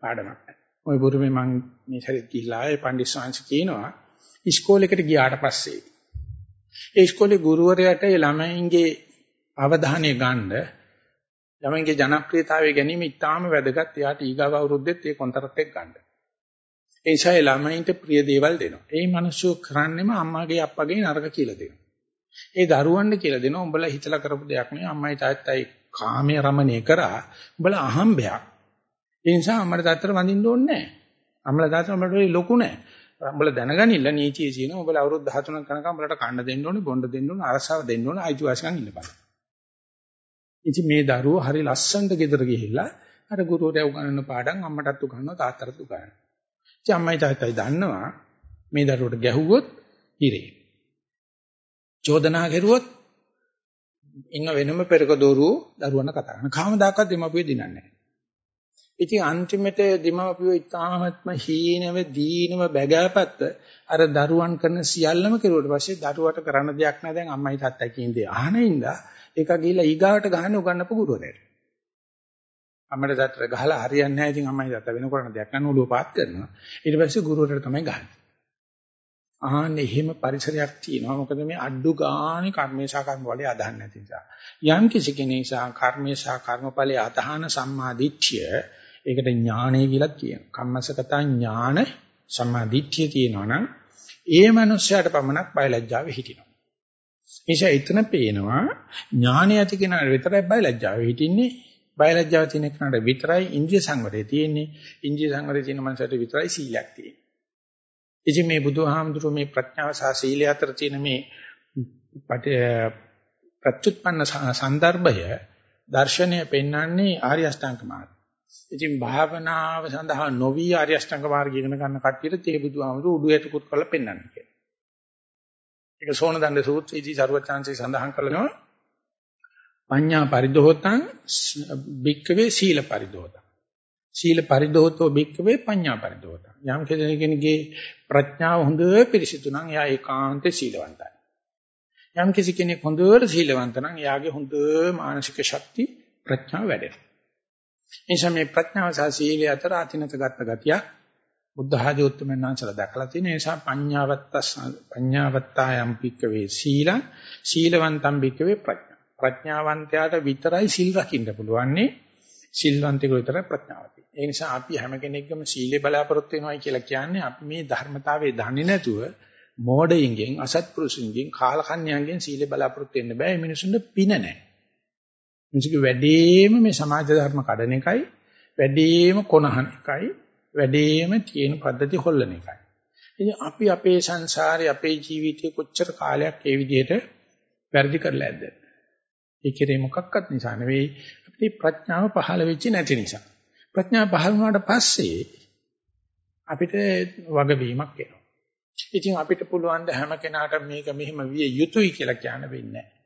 පාඩමක් නැහැ. ওই බුරුමේ මම මේ සැරේ ගිහිලා ඒ පණ්ඩිත කියනවා ඉස්කෝලේකට ගියාට පස්සේ ඒ ඉස්කෝලේ ගුරුවරයාට ඒ ළමයින්ගේ අවධානය ගන්න ළමයින්ගේ ජනප්‍රියතාවය ගැනීම ඉතාම වැදගත්. එයාට ඊගාව අවුරුද්දෙත් ඒ කොන්ත්‍රාත් එක ගන්න. ඒ නිසා ඒ ළමයින්ට ප්‍රිය දේවල් දෙනවා. ඒ මිනිස්සු කරන්නේම අම්මාගේ අප්පගේ නරක කියලා දෙනවා. ඒ දරුවන්ට කියලා දෙනවා උඹලා හිතලා කරපු දෙයක් නෙවෙයි අම්මයි තාත්තයි කාමයේ රමණය කරා උඹලා අහම්බයක්. ඒ නිසා අම්මට තාත්තට වඳින්න ඕනේ නැහැ. අම්මලා තාත්තට උඹලට ලොකු නැහැ. උඹලා දැනගනින්න නීතියේ තියෙන උඹලා අවුරුදු 13ක් කනකම් උඹලට කන්න දෙන්න ඕනේ, බොන්න දෙන්න ඕනේ, අරසාව දෙන්න ඕනේ, අයිතිවාසිකම් ඉල්ලපන්. ඉතින් මේ දරුවෝ හරි ලස්සනට ගෙදර ගිහිල්ලා අර ගුරුවරයා උගන්වන පාඩම් අම්මටත් උගන්වනවා, තාත්තටත් උගන්වනවා. ඉතින් අම්මයි තාත්තයි දන්නවා මේ දරුවට ගැහුවොත් ඉරේ. චෝදනා කෙරුවොත් ඉන්න වෙනම පෙරක දෝරුව දරුවන කතා කරන. කාමදාකත් දෙමපුවේ දිනන්නේ නැහැ. ඉතින් අන්තිමට දෙමව්පියෝ ඉතාමත්ම හීනව දීනව බැගෑපත්ත අර දරුවන් කරන සියල්ලම කෙරුවට පස්සේ දරුවට කරන්න දෙයක් නැහැ දැන් අම්මයි තාත්තයි කියන දේ අහනින්ද ඒක ගිහිල්ලා ඊගාවට ගහන්න උගන්නපු ගුරුවරයාට. අම්මට තාත්තට ගහලා හරියන්නේ නැහැ ඉතින් අම්මයි තාත්තා වෙන කරන දෙයක් නැහැ ඔළුව පාත් කරනවා. ඊට පස්සේ ගුරුවරයාට තමයි ගහන්නේ. ආන්නේ එහෙම පරිසරයක් තියෙනවා. මොකද මේ අඩු ගානේ කර්මේශා කර්ම වලේ අදහන් නැති නිසා. යම් කිසි කෙනෙක් සා කර්මේශා කර්මඵලයේ අදහන සම්මාදිට්ඨිය ඒකට ඥානය කියලා කියනවා. කම්මසගත ඥාන සම්මාදිට්ඨිය තියෙනවා නම් ඒ මනුස්සයාට පමණක් බයලජ්ජාවේ හිටිනවා. නිසා එතන පේනවා ඥානය ඇති කෙනාට විතරයි බයලජ්ජාවේ හිටින්නේ. බයලජ්ජාව තියෙන කෙනාට විතරයි ඉන්ද්‍රිය සංවරය තියෙන්නේ. ඉන්ද්‍රිය සංවරය තියෙන මනසට විතරයි සීලයක් තියෙන්නේ. ඉතින් මේ බුදුහාමුදුරුවෝ මේ ප්‍රඥාව සහ සීලය අතර තියෙන මේ ප්‍රත්‍යুৎපන්න සන්දර්භය දර්ශනය පෙන්වන්නේ ආර්ය අෂ්ටාංග මාර්ගය. ඉතින් භාවනාව සඳහා නොවි ආර්ය අෂ්ටාංග මාර්ගය ඉගෙන ගන්න කට්ටියට තේ බුදුහාමුදුරුවෝ උඩු යටකුත් කරලා පෙන්වන්නේ කියලා. ඒක සෝනදණ්ඩ සූත්‍රයේදී සරුවචාන්සේ සඳහන් කරනවා පඤ්ඤා පරිදෝතං බික්කවේ සීල පරිදෝතං. සීල පරිදෝතෝ බික්කවේ පඤ්ඤා පරිදෝතං. යම් කෙනෙකුගේ ප්‍රඥාව හොඳ පිරිසිදු නම් එයා ඒකාන්තේ සීලවන්තයි. යම් කිසි කෙනෙක් හොඳට සීලවන්ත නම් එයාගේ හොඳ මානසික ශක්තිය ප්‍රඥාව වැඩෙනවා. එනිසා මේ ප්‍රඥාව සහ සීලය අතර අතිනත ගත ගතිය බුද්ධ ආදී උත්තරමයන් වහන්සේලා දැකලා තියෙන නිසා පඤ්ඤාවත්ත පඤ්ඤාවත්තායම් පික්කවේ සීලං සීලවන්තම් පික්කවේ ප්‍රඥා. ප්‍රඥාවන්තයාට විතරයි සිල් රකින්න පුළුවන්නේ සිල්වන්තයෙකු විතරයි ප්‍රඥාව තියෙන්නේ. ඒ නිසා අපි හැම කෙනෙක්ගම සීලේ බලාපොරොත්තු වෙනවයි කියලා කියන්නේ අපි මේ ධර්මතාවයේ දන්නේ නැතුව මෝඩයින්ගෙන් අසත්පුරුෂින්ගෙන් කාලකන්‍යයන්ගෙන් සීලේ බලාපොරොත්තු වෙන්න බෑ. මේ මිනිසුන්ට පින නැහැ. මිනිසුගේ වැඩේම මේ සමාජ ධර්ම කඩන එකයි, වැඩේම කොනහන එකයි, වැඩේම තියෙන පද්ධති හොල්ලන එකයි. ඉතින් අපි අපේ සංසාරේ අපේ ජීවිතේ කොච්චර කාලයක් ඒ විදිහට වැඩි කරලා ඇද්ද? ඒ කෙරේ මොකක්වත් නිසා නෙවෙයි අපිට ප්‍රඥාව පහළ වෙච්ච නැති නිසා. ප්‍රඥාව පහළ වුණාට පස්සේ අපිට වගවීමක් එනවා. ඉතින් අපිට පුළුවන් ද හැම කෙනාටම මේක මෙහෙම විය යුතුයි කියලා කියන්න වෙන්නේ නැහැ.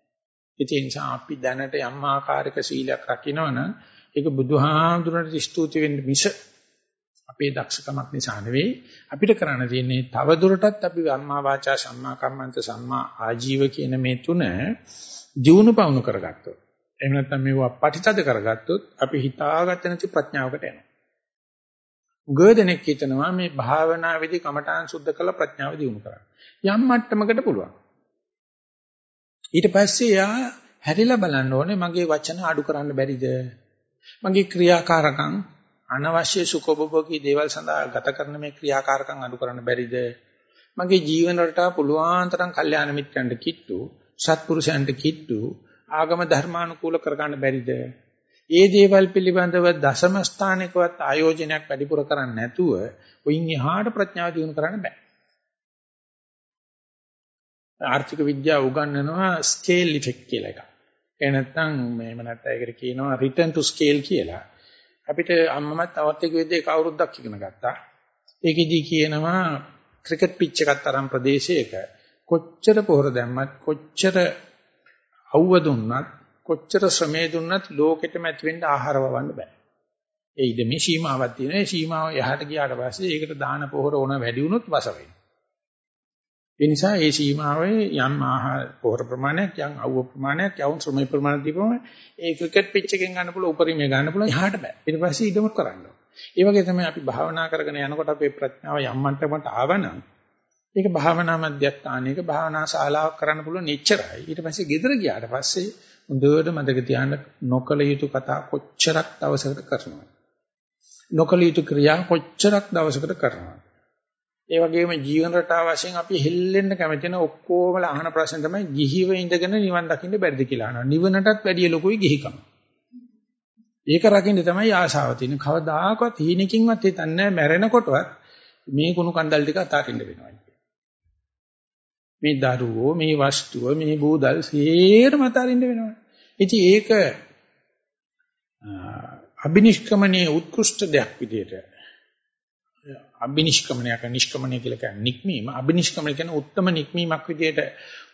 ඒ නිසා අපි දැනට යම් ආකාරයක සීලයක් රකින්නවනම් ඒක බුදුහාමුදුරන්ට ස්තුති වෙන්න මිස අපේ දක්ෂකමක් නිසා නෙවෙයි අපිට කරන්න තියෙන්නේ තව දුරටත් අපි සම්මා වාචා සම්මා කම්මන්ත සම්මා ආජීව කියන මේ තුන දියුණු පවුණු කරගත්තොත් එහෙම නැත්නම් මේවා පටිතද කරගත්තොත් අපි හිතාගත්ත නැති ප්‍රඥාවකට යනවා. ගොඩනෙක් හිතනවා මේ භාවනාවේදී කමඨාන් සුද්ධ කළ ප්‍රඥාව දියුණු කරන්න. යම් මට්ටමකට පුළුවන්. ඊට පස්සේ යා හැරිලා බලන්න ඕනේ මගේ වචන අඩු කරන්න බැරිද? මගේ ක්‍රියාකාරකම් අනවශ්‍ය සුඛෝපභෝගී දේවල් සඳහා ගත කරන මේ ක්‍රියාකාරකම් අඩු කරන්න බැරිද? මගේ ජීවන රටාව පුළුවන් තරම් කල්යාණ මිත්‍රයන්ට කිට්ටු, සත්පුරුෂයන්ට කිට්ටු, ආගම ධර්මානුකූල කරගන්න බැරිද? ඒ දේවල් පිළිබඳව දශම ස්ථානිකවත් ආයෝජනයක් වැඩිපුර කරන්නේ නැතුව ඔයින් එහාට ප්‍රඥාව දිනු කරන්න බෑ. ආර්ථික විද්‍යාව උගන්වනවා ස්කේල් ඉෆෙක්ට් කියලා එකක්. ඒ නැත්නම් මේව නැත්නම් ඒකට කියනවා රිටර්න් ටු ස්කේල් කියලා. අපිට අම්මමත් ආර්ථික විද්‍යාවේ කවුරුද්දක් ඉගෙන ගත්තා. ඒකෙදි කියනවා ක්‍රිකට් පිච් එකක් තරම් ප්‍රදේශයක කොච්චර පොහොර දැම්මත් කොච්චර අවුව දුන්නත් කොච්චර ශ්‍රමේ දුන්නත් ලෝකෙටම ඇති වෙන්න ආහාර වවන්න බෑ. ඒ ඉද මේ සීමාවක් තියෙනවා. ඒ සීමාව එහාට ගියාට පස්සේ ඒකට දාන පොහොර ඕන වැඩි වුණොත් වස වෙනවා. ඒ නිසා ඒ සීමාවේ යම් ආහාර පොහොර ප්‍රමාණයක් යම් අවුව ප්‍රමාණයක් යම් ශ්‍රමේ ප්‍රමාණයක් දීපම ඒ ක්‍රිකට් පිච් එකෙන් ගන්න පුළුවන් උපරිමය ගන්න පුළුවන් එහාට බෑ. ඊට පස්සේ ඉදම කරන්න ඕන. ඒ වගේ තමයි අපි භාවනා කරගෙන යනකොට අපේ ප්‍රඥාව යම් මට්ටමකට ආවනම් ඒක භාවනා මධ්‍යස්ථානයක භාවනා ශාලාවක් කරන්න පුළුවන් එච්චරයි. ඊට පස්සේ ගෙදර ගියාට පස්සේ හොඳට මතක තියාගන්න නොකල යුතු කතා කොච්චරක් දවසකට කරනවා. නොකල යුතු ක්‍රියා කොච්චරක් දවසකට කරනවා. ඒ වගේම ජීවන රටාව වශයෙන් අපි හෙල්ලෙන්න කැමති නැ ඔක්කොම අහන ප්‍රශ්න තමයි ගිහිව ඉඳගෙන නිවන් දකින්න බැරිද කියලා අහනවා. නිවනටත් වැඩිය ලොකුයි ගිහිකම. ඒක රකින්න තමයි ආශාව තියෙන්නේ. කවදාකවත් හීනකින්වත් හිතන්නේ මැරෙනකොටවත් මේ කුණු කන්දල් ටික අතාරින්න වෙනවා. මේ දරුවෝ මේ වස්තුව මේ බූදල් සියරම අතරින්න වෙනවා. ඉතින් ඒක අබිනිෂ්ක්‍මණයේ උත්කෘෂ්ඨ දෙයක් විදිහට අබිනිෂ්ක්‍මණය කරන නිෂ්ක්‍මණය කියලා කියන්නේ නික්මීම අබිනිෂ්ක්‍මණය කියන උත්තරම නික්මීමක් විදියට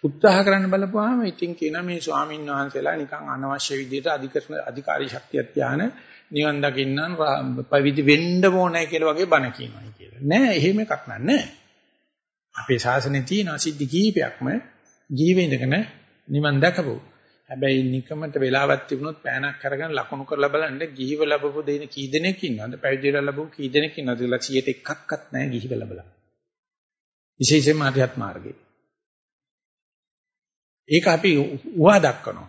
උත්සාහ කරන්න බලපුවාම ඉතින් කියන මේ ස්වාමීන් වහන්සේලා නිකන් අනවශ්‍ය විදියට අධිකරණ අධිකාරී ශක්තියක් ඥාන නිවන් දකින්නම් පවිදි වෙන්න ඕනේ කියලා වගේ බණ කියනවා කියලා. නෑ එහෙම එකක් නෑ. අපේ ශාසනයේ තියෙන සිද්ධි කීපයක්ම ජීවේ ඉඳගෙන නිවන් දැකපො. හැබැයි නිකමට වෙලාවක් තිබුණොත් පෑනක් අරගෙන ලකුණු කරලා බලන්න ගිහිව ලැබපු දෙන කී දෙනෙක් ඉන්නවද? පැවිදිලා ලැබපු කී දෙනෙක් ඉන්නවද? කියලා 100ට එකක්වත් නැහැ ගිහිව ලැබලා. විශේෂයෙන්ම ආධ්‍යාත්ම මාර්ගේ. ඒක අපි උවා දක්වනවා.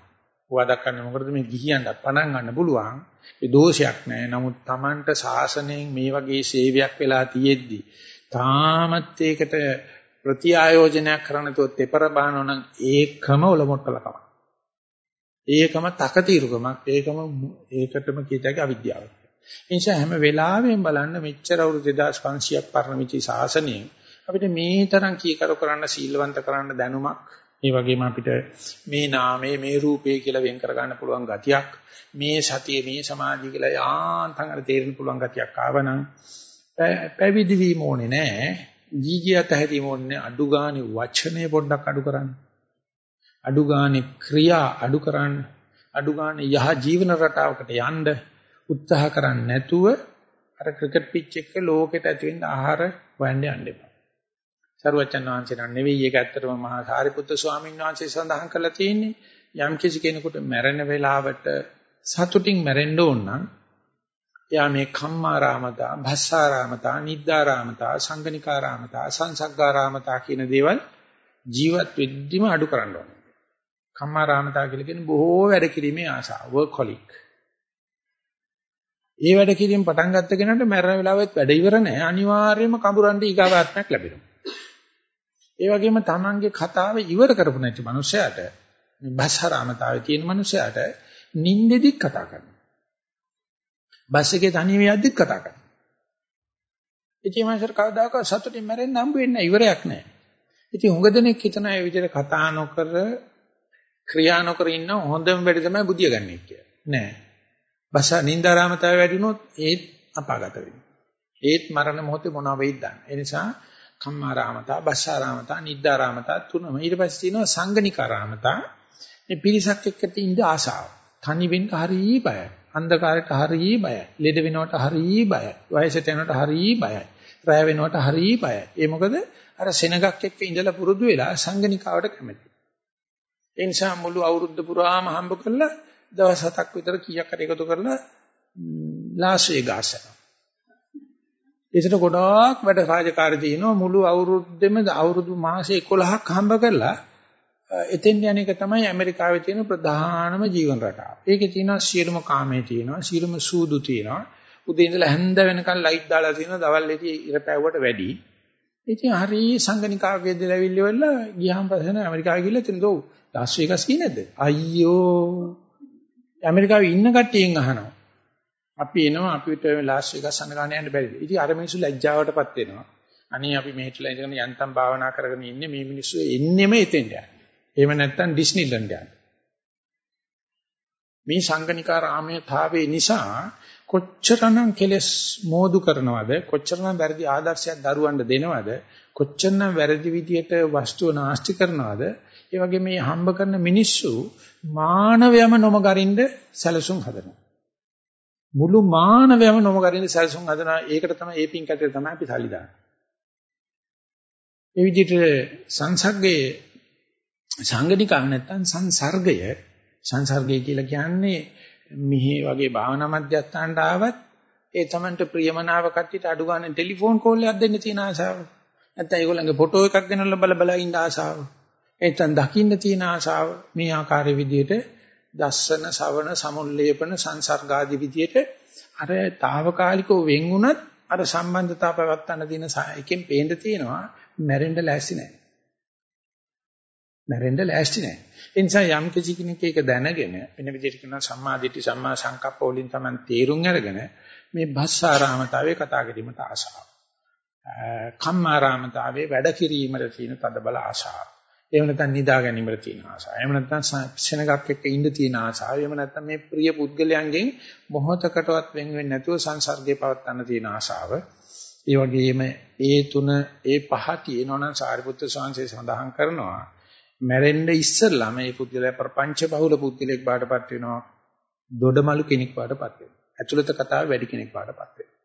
උවා දක්වන්නේ මොකටද මේ ගිහියන්ට පණන් ගන්න පුළුවන්. ඒ දෝෂයක් නැහැ. නමුත් Tamanට සාසනයෙන් මේ වගේ සේවයක් වෙලා තියෙද්දි තාමත් ඒකට ප්‍රතිආයෝජනයක් කරන්න තෝ තෙපර බානෝ නම් ඒකම ඔලොමොට්ටලකම. ඒකම තකතිරුකමක්. ඒකම ඒකටම කියතයි අවිද්‍යාව. ඒ නිසා හැම වෙලාවෙම බලන්න මෙච්චර අවුරුදු 2500ක් පරණ මිචි සාසනයෙන් අපිට මේ තරම් කීකරු කරන්න සීලවන්ත කරන්න දැනුමක් ඒ වගේම අපිට මේ නාමයේ මේ රූපේ කියලා වෙන් කර ගන්න පුළුවන් ගතියක් මේ සතිය මේ සමාධිය කියලා යාන්තම් අර තේරෙන්න පුළුවන් ගතියක් ආවනම් පැවිදි වීම ඕනේ නෑ ජීජියත හැරීම ඕනේ අඩු ගානේ වචනේ පොඩ්ඩක් අඩු කරන්න අඩු ගානේ ක්‍රියා අඩු කරන්න අඩු ගානේ යහ ජීවන රටාවකට යන්න උත්සාහ කරන්නේ නැතුව අර ක්‍රිකට් පිච් එක ලෝකෙට ඇති වෙන්න ආහාර හොයන්න යන්න එපා. සරුවචන් වහන්සේ නම් නෙවෙයි ඒක ඇත්තටම මහා සාරිපුත්‍ර ස්වාමීන් වහන්සේ සඳහන් කරලා තියෙන්නේ යම් කිසි කෙනෙකුට මැරෙන වෙලාවට සතුටින් මැරෙන්න ඕන නම් එයා මේ කම්මාරාමතා, භස්සාරාමතා, නිද්දාරාමතා, සංගනිකාරාමතා, සංසග්ගාරාමතා කියන දේවල් ජීවත් වෙද්දිම අඩු කරන්න ඕනේ. කම්මාරාමතා කියලා කියන්නේ බොහෝ වැඩ කිරීමේ ආසාව, workaholic. ඒ වැඩ කිරීම පටන් ගත්ත කෙනාට මැරෙන වෙලාවෙත් වැඩ ඉවර නැහැ. අනිවාර්යයෙන්ම කඹරන්ටි ඊගාවාත්මයක් ලැබෙනවා. ඒ වගේම Tamange කතාව ඉවර කරපු නැති මනුස්සයාට මේ බසාරාමතාවේ තියෙන මනුස්සයාට නින්දෙදිත් කතා කරනවා. බස් එකේ තනියම යද්දිත් කතා කරනවා. ඉතින් මාසර් කවදාකවත් සතුටින් මැරෙන්න හම්බ වෙන්නේ ඉවරයක් නැහැ. ඉතින් හුඟ දෙනෙක් හිතන ඒ විදිහට කතා නොකර ක්‍රියා නොකර ඉන්න හොඳම වැඩි තමයි බුදිය ගන්න කියලා. නෑ. බස නින්දාරාමතාවය වැඩි වුණොත් ඒත් අපාගත වෙනවා. ඒත් මරණ මොහොතේ මොනවා වෙයිද දන්නේ. ඒ නිසා කම්මාරාමතා, බස්සාරාමතා, නිද්දාරාමතා තුනම. ඊට පස්සේ තියෙනවා සංගනිකාරාමතා. මේ පිරිසක් එක්ක ඉඳ ආසාව. තනි වෙන්න හරිය බයයි. අන්ධකාරයට හරිය බයයි. ලෙඩ වෙනවට හරිය බයයි. වයසට යනවට හරිය බයයි. රැය වෙනවට හරිය බයයි. ඒ මොකද අර සෙනගක් එක්ක ඉඳලා පුරුදු වෙලා සංගනිකාවට කැමති. ඒ නිසා මුළු අවුරුද්ද පුරාම හම්බ කරලා දවස් හතක් විතර කීයක් හරි එකතු කරලා ලාස් වේගාස් යනවා. ඒකට ගොඩාක් වැඩ රාජකාරී තියෙනවා මුළු අවුරුද්දෙම අවුරුදු මාස 11ක් හම්බ කරලා එතෙන් යන එක තමයි ඇමරිකාවේ තියෙන ප්‍රධානම ජීවන රටාව. ඒකේ තියෙනවා සියලුම කාමයේ තියෙනවා, සියලුම සූදු තියෙනවා. උදේ ඉඳලා හැන්ද වෙනකන් ලයිට් දාලා තියෙනවා, දවල් එදී ඉර පැවුවට වැඩි. ඉතින් හරි සංගණිකාවගේ දෙලවිල්ල වල ගියාම පස්සේ ඇමරිකාව ගිහලා ඉතින් දෝ ලාස් වේගස් කියනද? අයියෝ. ඇමරිකාවේ ඉන්න කට්ටියෙන් අහනවා. අපි එනවා අපිට ලාස් වෙගස් යන ගාන යන්න බැරිද? ඉතින් අර මිනිස්සු ලැජ්ජාවටපත් වෙනවා. අනේ අපි මෙහෙටලා ඉඳගෙන යන්තම් භාවනා කරගෙන ඉන්නේ මේ මිනිස්සු එන්නෙම එතෙන්ට යන්න. එහෙම නැත්නම් ඩිස්නිලන්ඩ් යන්න. මේ සංගනිකා රාමයතාවේ නිසා කොච්චරනම් කෙලස් මෝදු කරනවද? කොච්චරනම් වැරදි ආදර්ශයක් දරුවන්ට දෙනවද? කොච්චරනම් වැරදි විදියට වස්තුව නාස්ති කරනවද? ඒ වගේ මේ හම්බ කරන මිනිස්සු මානවයම නොමගරින්ද සැලසුම් හදනවා. මුළු මානවයම නොමගරින්ද සැලසුම් හදනවා. ඒකට තමයි ඒ පින් කැටේ තමයි අපි සල්ලි දාන්නේ. ඒ විදිහට සංසග්ගයේ සංගණිකාව නැත්තම් සංසර්ගය සංසර්ගය කියලා කියන්නේ මෙහි වගේ භාවනා මධ්‍යස්ථානට ආවත් ඒ Tamanට ප්‍රියමනාව කට්ටියට අඩු ගන්න ටෙලිෆෝන් කෝල් එකක් දෙන්න තියෙන ආසාව. නැත්නම් ඒගොල්ලන්ගේ ෆොටෝ එකක් ගෙනල්ලා බල බල ඉන්න ආසාව. එතෙන් දකින්න තියෙන ආසාව මේ ආකාරයේ විදිහට දස්සන, සවන, සමුල්ලේපන, සංසර්ගාදී විදිහට අර తాවකාලිකව වෙන් වුණත් අර සම්බන්ධතාව පවත්තන්න තියෙන එකෙන් පේන්න තියෙනවා මැරෙන්න ලෑස්ති නැහැ. මැරෙන්න ලෑස්ති නැහැ. ඒ නිසා යම් කිසි කෙනෙක් ඒක දැනගෙන වෙන විදිහට කියනවා සම්මා දිට්ඨි සම්මා සංකප්ප වලින් තමයි තේරුම් අරගෙන මේ භස්සාරාමතාවේ කතා කිරීමට ආශාව. කම්මාරාමතාවේ වැඩ කිරීමට තියෙන තදබල ආශාව. එහෙම නැත්නම් නිදා ගැනීමට තියෙන ආශාව. එහෙම නැත්නම් සෙනගක් එක්ක ඉඳ තියෙන ආශාව. එහෙම නැත්නම් මේ ප්‍රිය පුද්ගලයන්ගෙන් මොහොතකටවත් වෙන් වෙන්නේ නැතුව සංසර්ගේ පවත්වන්න තියෙන ආශාව. ඒ වගේම ඒ තුන ඒ පහ තියෙනවනම් සාරිපුත්‍ර ස්වාමීන් සඳහන් කරනවා මැරෙන්න ඉස්සෙල්ලා මේ පුද්ගලයා ප්‍රපංච බහුල පුද්ගලෙක් බාටපත් වෙනවා. දොඩමලු කෙනෙක් බාටපත් වෙනවා. ඇතුළත කතාව වැඩි කෙනෙක් බාටපත් වෙනවා.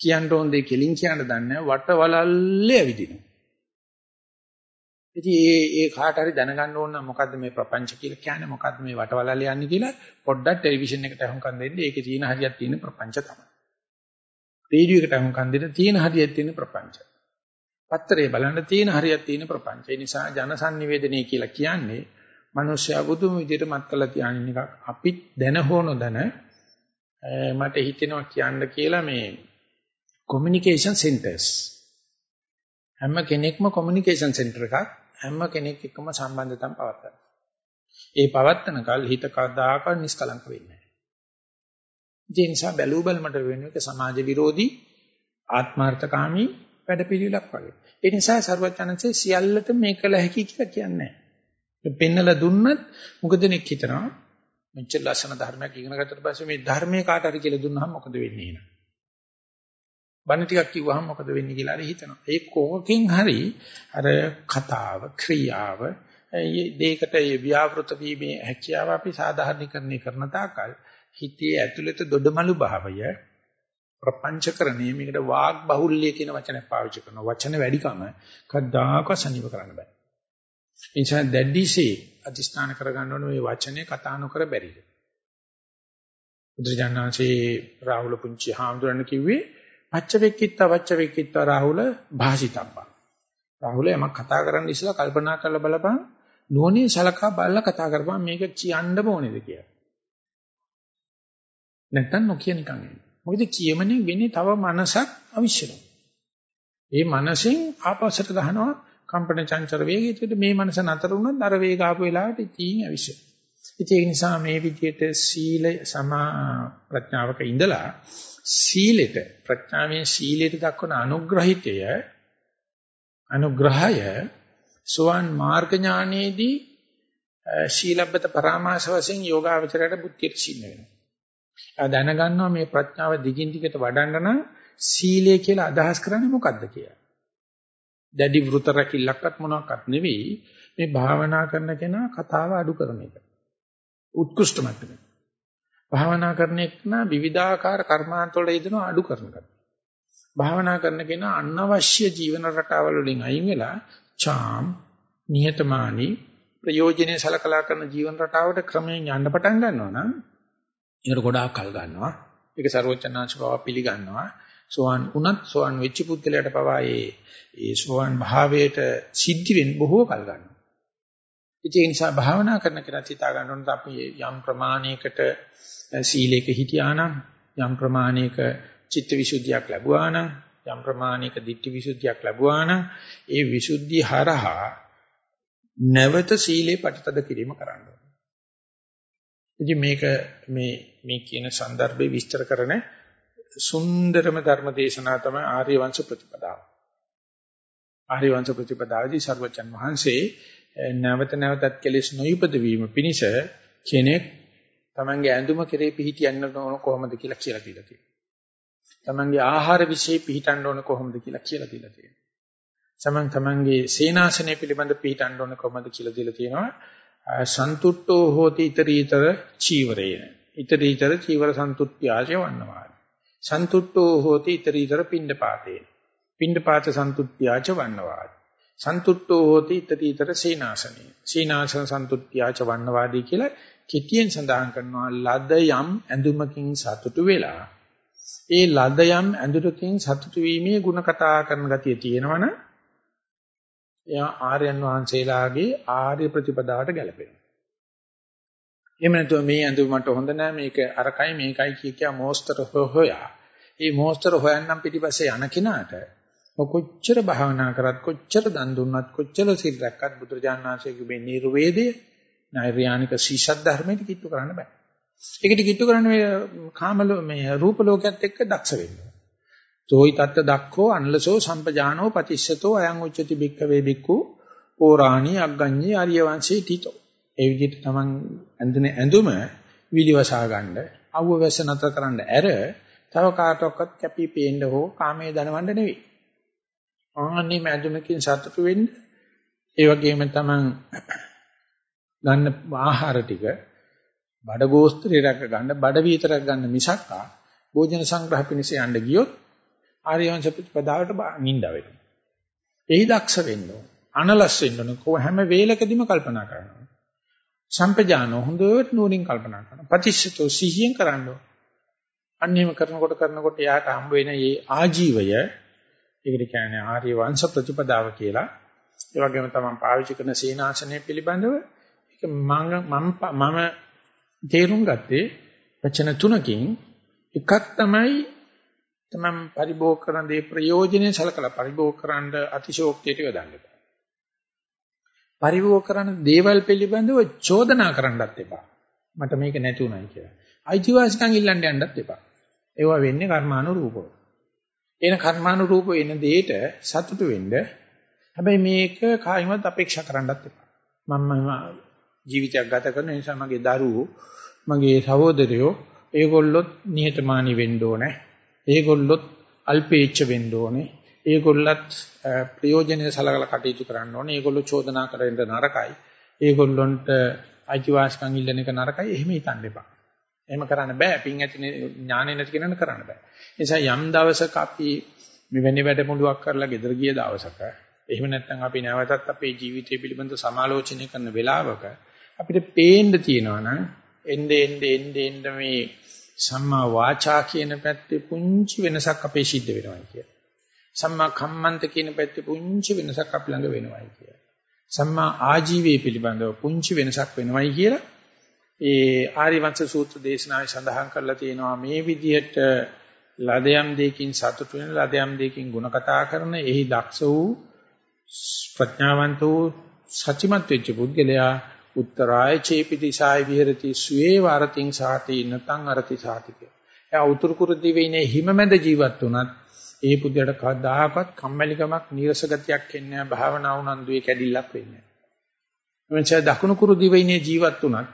කියන්න ඕන දේ කෙලින් කියන්න දන්නේ වටවලල්ලේ ඇවිදිනවා. ඉතින් ඒ ඒ කාට හරි දැනගන්න ඕන නම් මොකද්ද මේ ප්‍රපංච කියලා කියන්නේ? මොකද්ද මේ වටවලල්ල යන්නේ කියලා? පොඩ්ඩක් ටෙලිවිෂන් එකට අහුම්කම් දෙන්න. ඒකේ තියෙන හරියක් තියෙන ප්‍රපංච තමයි. රේඩියෝ එකට අහුම්කම් දෙන්න. තියෙන හරියක් තියෙන ප්‍රපංච. පත්තරේ බලන්න තියෙන හරියක් තියෙන ප්‍රපංච. ඒ නිසා ජනසන්නිවේදනය කියලා කියන්නේ මිනිස්සයා බුදුම විදිහට මත් කළා තියානින් එකක්. අපි දැන හෝ නොදැන මට හිතෙනවා කියන්න කියලා මේ communication centers හැම කෙනෙක්ම communication center එකක් හැම කෙනෙක් එක්කම සම්බන්ධතාවක් පවත්වනවා. ඒ පවත්තන කල් හිත කවදාකවත් නිස්කලංක වෙන්නේ නැහැ. ඒ නිසා බැලූ බලමට වෙන එක සමාජ විරෝධී ආත්මార్థකාමී වැඩපිළිවෙලක් වගේ. ඒ නිසා සර්වඥාන්සේ සියල්ලට මේක ලැහැකි කියලා කියන්නේ නැහැ. පෙන්නලා දුන්නත් මොකද නෙක් හිතනවා මෙච්චර ලස්සන ධර්මයක් ඉගෙන ගත්තට පස්සේ මේ ධර්මයේ කාට හරි කියලා දුන්නාම මොකද වෙන්නේ නේද? බණ ටිකක් කිව්වහම මොකද වෙන්නේ කියලා හරි හිතනවා. ඒ කෝකකින් හරි අර කතාව, ක්‍රියාව, දෙයකට ව්‍යාවෘත වීමේ හැකියාව අපි සාධාරණීකරණය කරන තාකල් හිතේ ඇතුළත දොඩමලු භාවය ප්‍රපංචකරණය මේකට වාග් බහුල්‍ය කියන වචනය පාවිච්චි කරනවා. වචන වැඩිකම කද්දාක සනීප කරන්න බෑ. ඒ නිසා දැඩිසේ අධිෂ්ඨාන කරගන්න ඕනේ මේ වචනේ කතා නොකර බැරිද. බුදුජානනාංශේ රාහුල පුංචි හාමුදුරන් කිව්වේ පච්ච වෙක්කිත්ත වච්ච වෙක්කිත්ත රාහුල භාසිතබ්බා. රාහුල යමක් කතා කරන්න ඉස්සලා කල්පනා කරලා බලපන් නුවණින් සලකා බලලා කතා කරපන් මේක කියන්න ඕනේද කියලා. නැත්තම් නොකිය නිකන් ඉන්න. මොකද කියමනේ වෙන්නේ තව මනසක් අවශ්‍යයි. ඒ මනසෙන් ආපස්සට ගහනවා කම්පන චංචල වේගයට මේ මනස නතර වුණොත් අර වේග ආපු වෙලාවට ඉතින් අවශ්‍යයි. ඒ නිසා මේ විදිහට සීල සමා ප්‍රඥාවක ඉඳලා සීලෙට ප්‍රඥාවෙන් සීලෙට දක්වන අනුග්‍රහිතය අනුග්‍රහය සෝවන් මාර්ග ඥානයේදී ශීලබ්බත පරාමාස වශයෙන් යෝගාවචරයට බුද්ධියට සින්න වෙනවා. ආ දැනගන්නවා මේ ප්‍රඥාව දිගින් දිගට වඩන්න නම් සීලය කියලා අදහස් කරන්නේ මොකද්ද කියලා. දැඩි වෘත රැකිල්ලක්වත් මොනවාක්වත් නෙවෙයි මේ භාවනා කරන කෙනා කතාව අඩු කරන එක. උත්කෘෂ්ඨ මට්ටමේ. භාවනා කරන එකන විවිධාකාර කර්මාන්ත වල යෙදෙන අඩු කරනවා. භාවනා කරන කෙනා අනවශ්‍ය ජීවන රටාවල් වලින් අයින් වෙලා චාම් නිහතමානී ප්‍රයෝජනෙයි සලකලා කරන ජීවන රටාවට ක්‍රමයෙන් යන්න පටන් ගන්නවා නම් ඒකට ගොඩාක් කල් ගන්නවා. ඒක ਸਰවචනාංශ බව පිළිගන්නවා. සෝවන් උනත් සෝවන් වෙච්ච පුද්ගලයාට පවා ඒ ඒ සෝවන් භාවයට සිද්ධ වෙන්න බොහෝ කල් ගන්නවා. ඒ නිසා භාවනා කරන කෙනා හිතා ගන්න ඕනේ අපි යම් ප්‍රමාණයකට සීලයක හිටියා නම් යම් ප්‍රමාණයක චිත්ත විසුද්ධියක් ලැබුවා නම් යම් ප්‍රමාණයක ditthi විසුද්ධියක් ලැබුවා නම් ඒ විසුද්ධිය හරහා නැවත සීලේ පටිතද කිරීම කරන්න ඕනේ. ඉතින් මේක මේ මේ කියන સંદર્ભේ විස්තර කරන සුන්දරම ධර්ම දේශනා තමයි ආර්ය වංශ ප්‍රතිපදාව. ආර්ය වංශ ප්‍රතිපදාවේදී සර්වචන් වහන්සේ නැවත නැවතත් කෙලෙස් නොයිපද වීම පිණිස කෙනෙක් තමන්ගේ ඇඳුම කෙරේ පිහිටියන්න ඕන කොහොමද කියලා කියලා දීලා තියෙනවා. තමන්ගේ ආහාර વિશે පිහිටන්න ඕන කොහොමද කියලා කියලා දීලා තියෙනවා. සමන් තමන්ගේ සේනාසනය පිළිබඳ පිහිටන්න ඕන කොහොමද කියලා දීලා තියෙනවා. සන්තුට්ඨෝ හෝති ඊතරීතර චීවරේන. ඊතරීතර චීවර සන්තුට්ඨ්‍යාච වන්නවා. සන්තුට්ඨෝ හෝති ඊතරීතර පිණ්ඩපාතේන. පිණ්ඩපාත සන්තුට්ඨ්‍යාච වන්නවා. සන්තුට්ඨෝ හෝති ඊතරීතර සේනාසනේ. සේනාසන සන්තුට්ඨ්‍යාච වන්නවාදී කියලා කෙටියෙන් සඳහන් කරනවා ලද යම් ඇඳුමකින් සතුටු වෙලා ඒ ලද යම් ඇඳුමකින් සතුටු වීමේ ಗುಣ කතා කරන ගතිය තියෙනවනම් එයා ආර්යයන් වහන්සේලාගේ ආර්ය ප්‍රතිපදාවට ගැලපෙනවා. එහෙම නැතුව මේ ඇඳුම මට හොඳ නෑ මේක අරකයි මේකයි කිය කිය මොස්තර හොයා. මේ මොස්තර හොයන්නම් පිටිපස්සේ යන කෙනාට කොච්චර භාවනා කරත් කොච්චර දන් දුන්නත් කොච්චර සිල් රැක්කත් බුදුරජාණන් වහන්සේගේ මේ නිර්වේදය නෛර්යානික සීසත් ධර්මයට කිට්ටු කරන්න බෑ. ඒකට කිට්ටු කරන්න මේ කාමලෝ මේ රූප ලෝකයක් එක්ක දක්ෂ වෙන්න. තෝයි තත්ත දක්ඛෝ අනලසෝ සම්පජානෝ පතිස්සතෝ අයං උච්චති බික්කවේ බික්කු පෝරාණී අග්ගඤ්ඤේ ආර්ය වංශේ තීතෝ. ඒ විදිහට තමන් ඇඳුනේ ඇඳුම විලිවසා ගන්න, අවුව වැස නතර කරන්න ඇර තව කාටවත් කැපී පේන්න හෝ කාමයේ දනවන්න නෙවෙයි. ආන්නේ මැදුමකින් සතුටු වෙන්න. ඒ වගේම තමන් ගන්න ආහාර ටික බඩ ගෝස්ත්‍රය රැක ගන්න බඩ විතරක් ගන්න මිසක්කා භෝජන සංග්‍රහ පිණිස යන්න ගියොත් ආර්යවංශ ප්‍රතිපදාවට නිඳා වෙනවා. එහි දක්ෂ වෙන්න ඕන. අනලස් වෙන්න ඕන. කො හැම වේලකදීම කල්පනා කරනවා. සම්පජානෝ හොඳට නුවණින් කල්පනා කරනවා. ප්‍රතිශතෝ සිහියෙන් කරන්න ඕන. අන්නේම කරනකොට කරනකොට යාට හම්බ වෙන මේ ආජීවය ඒකට කියන්නේ ආර්ය වංශ ප්‍රතිපදාව කියලා. ඒ වගේම තමයි පාවිච්චි කරන සීනාසනය පිළිබඳව ඒක මම මම තේරුම් ගත්තේ වචන තුනකින් එකක් තමයි තමන් පරිභෝග කරන දේ ප්‍රයෝජනෙ සලකලා පරිභෝග කරන්න අතිශෝක්තියට යොදන්න එපා. පරිභෝග කරන දේවල් පිළිබඳව චෝදනා කරන්නත් එපා. මට මේක නැති උනායි කියලා. අයිතිවාසිකම් ඉල්ලන්න යන්නත් එපා. ඒවා වෙන්නේ කර්මානුරූපව. එන කර්මානුරූපව එන දෙයට සතුටු වෙන්න. හැබැයි මේක කායිමත් අපේක්ෂා කරන්නත් එපා. මම ජීවිතයක් ගත කරන නිසා මගේ දරුවෝ මගේ සහෝදරයෝ ඒගොල්ලොත් නිහතමානී වෙන්න ඕනේ. ඒගොල්ලොත් අල්පේච්ඡ වෙන්න ඕනේ. ඒගොල්ලත් ප්‍රයෝජනෙට සලකලා කටයුතු කරන්න ඕනේ. ඒගොල්ලෝ චෝදනා කරෙන්න නරකයි. ඒගොල්ලොන්ට අයිතිවාසිකම් ඉල්ලන එක නරකයි. එහෙම හිතන්න එපා. එහෙම කරන්න බෑ. පින් ඇති ඥානෙ නැති කෙනාට කරන්න බෑ. ඒ නිසා යම් දවසක අපි මෙවැනි වැඩමුළුවක් කරලා ගෙදර ගිය දවසක එහෙම නැත්නම් අපි නැවතත් අපේ ජීවිතය පිළිබඳ සමාලෝචනය කරන වෙලාවක අපිට පේන්න තියෙනවා නම් එnde ende ende ende මේ සම්මා වාචා කියන පැත්තේ පුංචි වෙනසක් අපේ සිද්ධ වෙනවා කියලා. සම්මා කම්මන්ත කියන පැත්තේ පුංචි වෙනසක් අපි ළඟ වෙනවායි කියලා. සම්මා ආජීවයේ පිළිබඳව පුංචි වෙනසක් වෙනවයි කියලා ඒ ආරිවංශ සූත්‍ර දේශනාවේ සඳහන් කරලා තියෙනවා මේ විදිහට ලදයම් දෙකින් සතුටු වෙන ලදයම් දෙකින් ಗುಣ කතා කරන එහි දක්ෂ වූ ප්‍රඥාවන්ත වූ සත්‍යමත් වෙච්ච පුද්ගලයා උත්තරාය චේපිතිසාය විහෙරති සුවේ වරතින් සාති නතං අරති සාතික. එයා උතුරු කුරු දිවයිනේ හිමමැද ජීවත් වුණත් ඒ පුද්ගලට කවදාකවත් කම්මැලිකමක් නීරස ගතියක් එන්නේ නැහැ භාවනා උනන්දුවේ කැඩිල්ලක් වෙන්නේ නැහැ. එමන්චා දකුණු කුරු දිවයිනේ ජීවත් වුණත්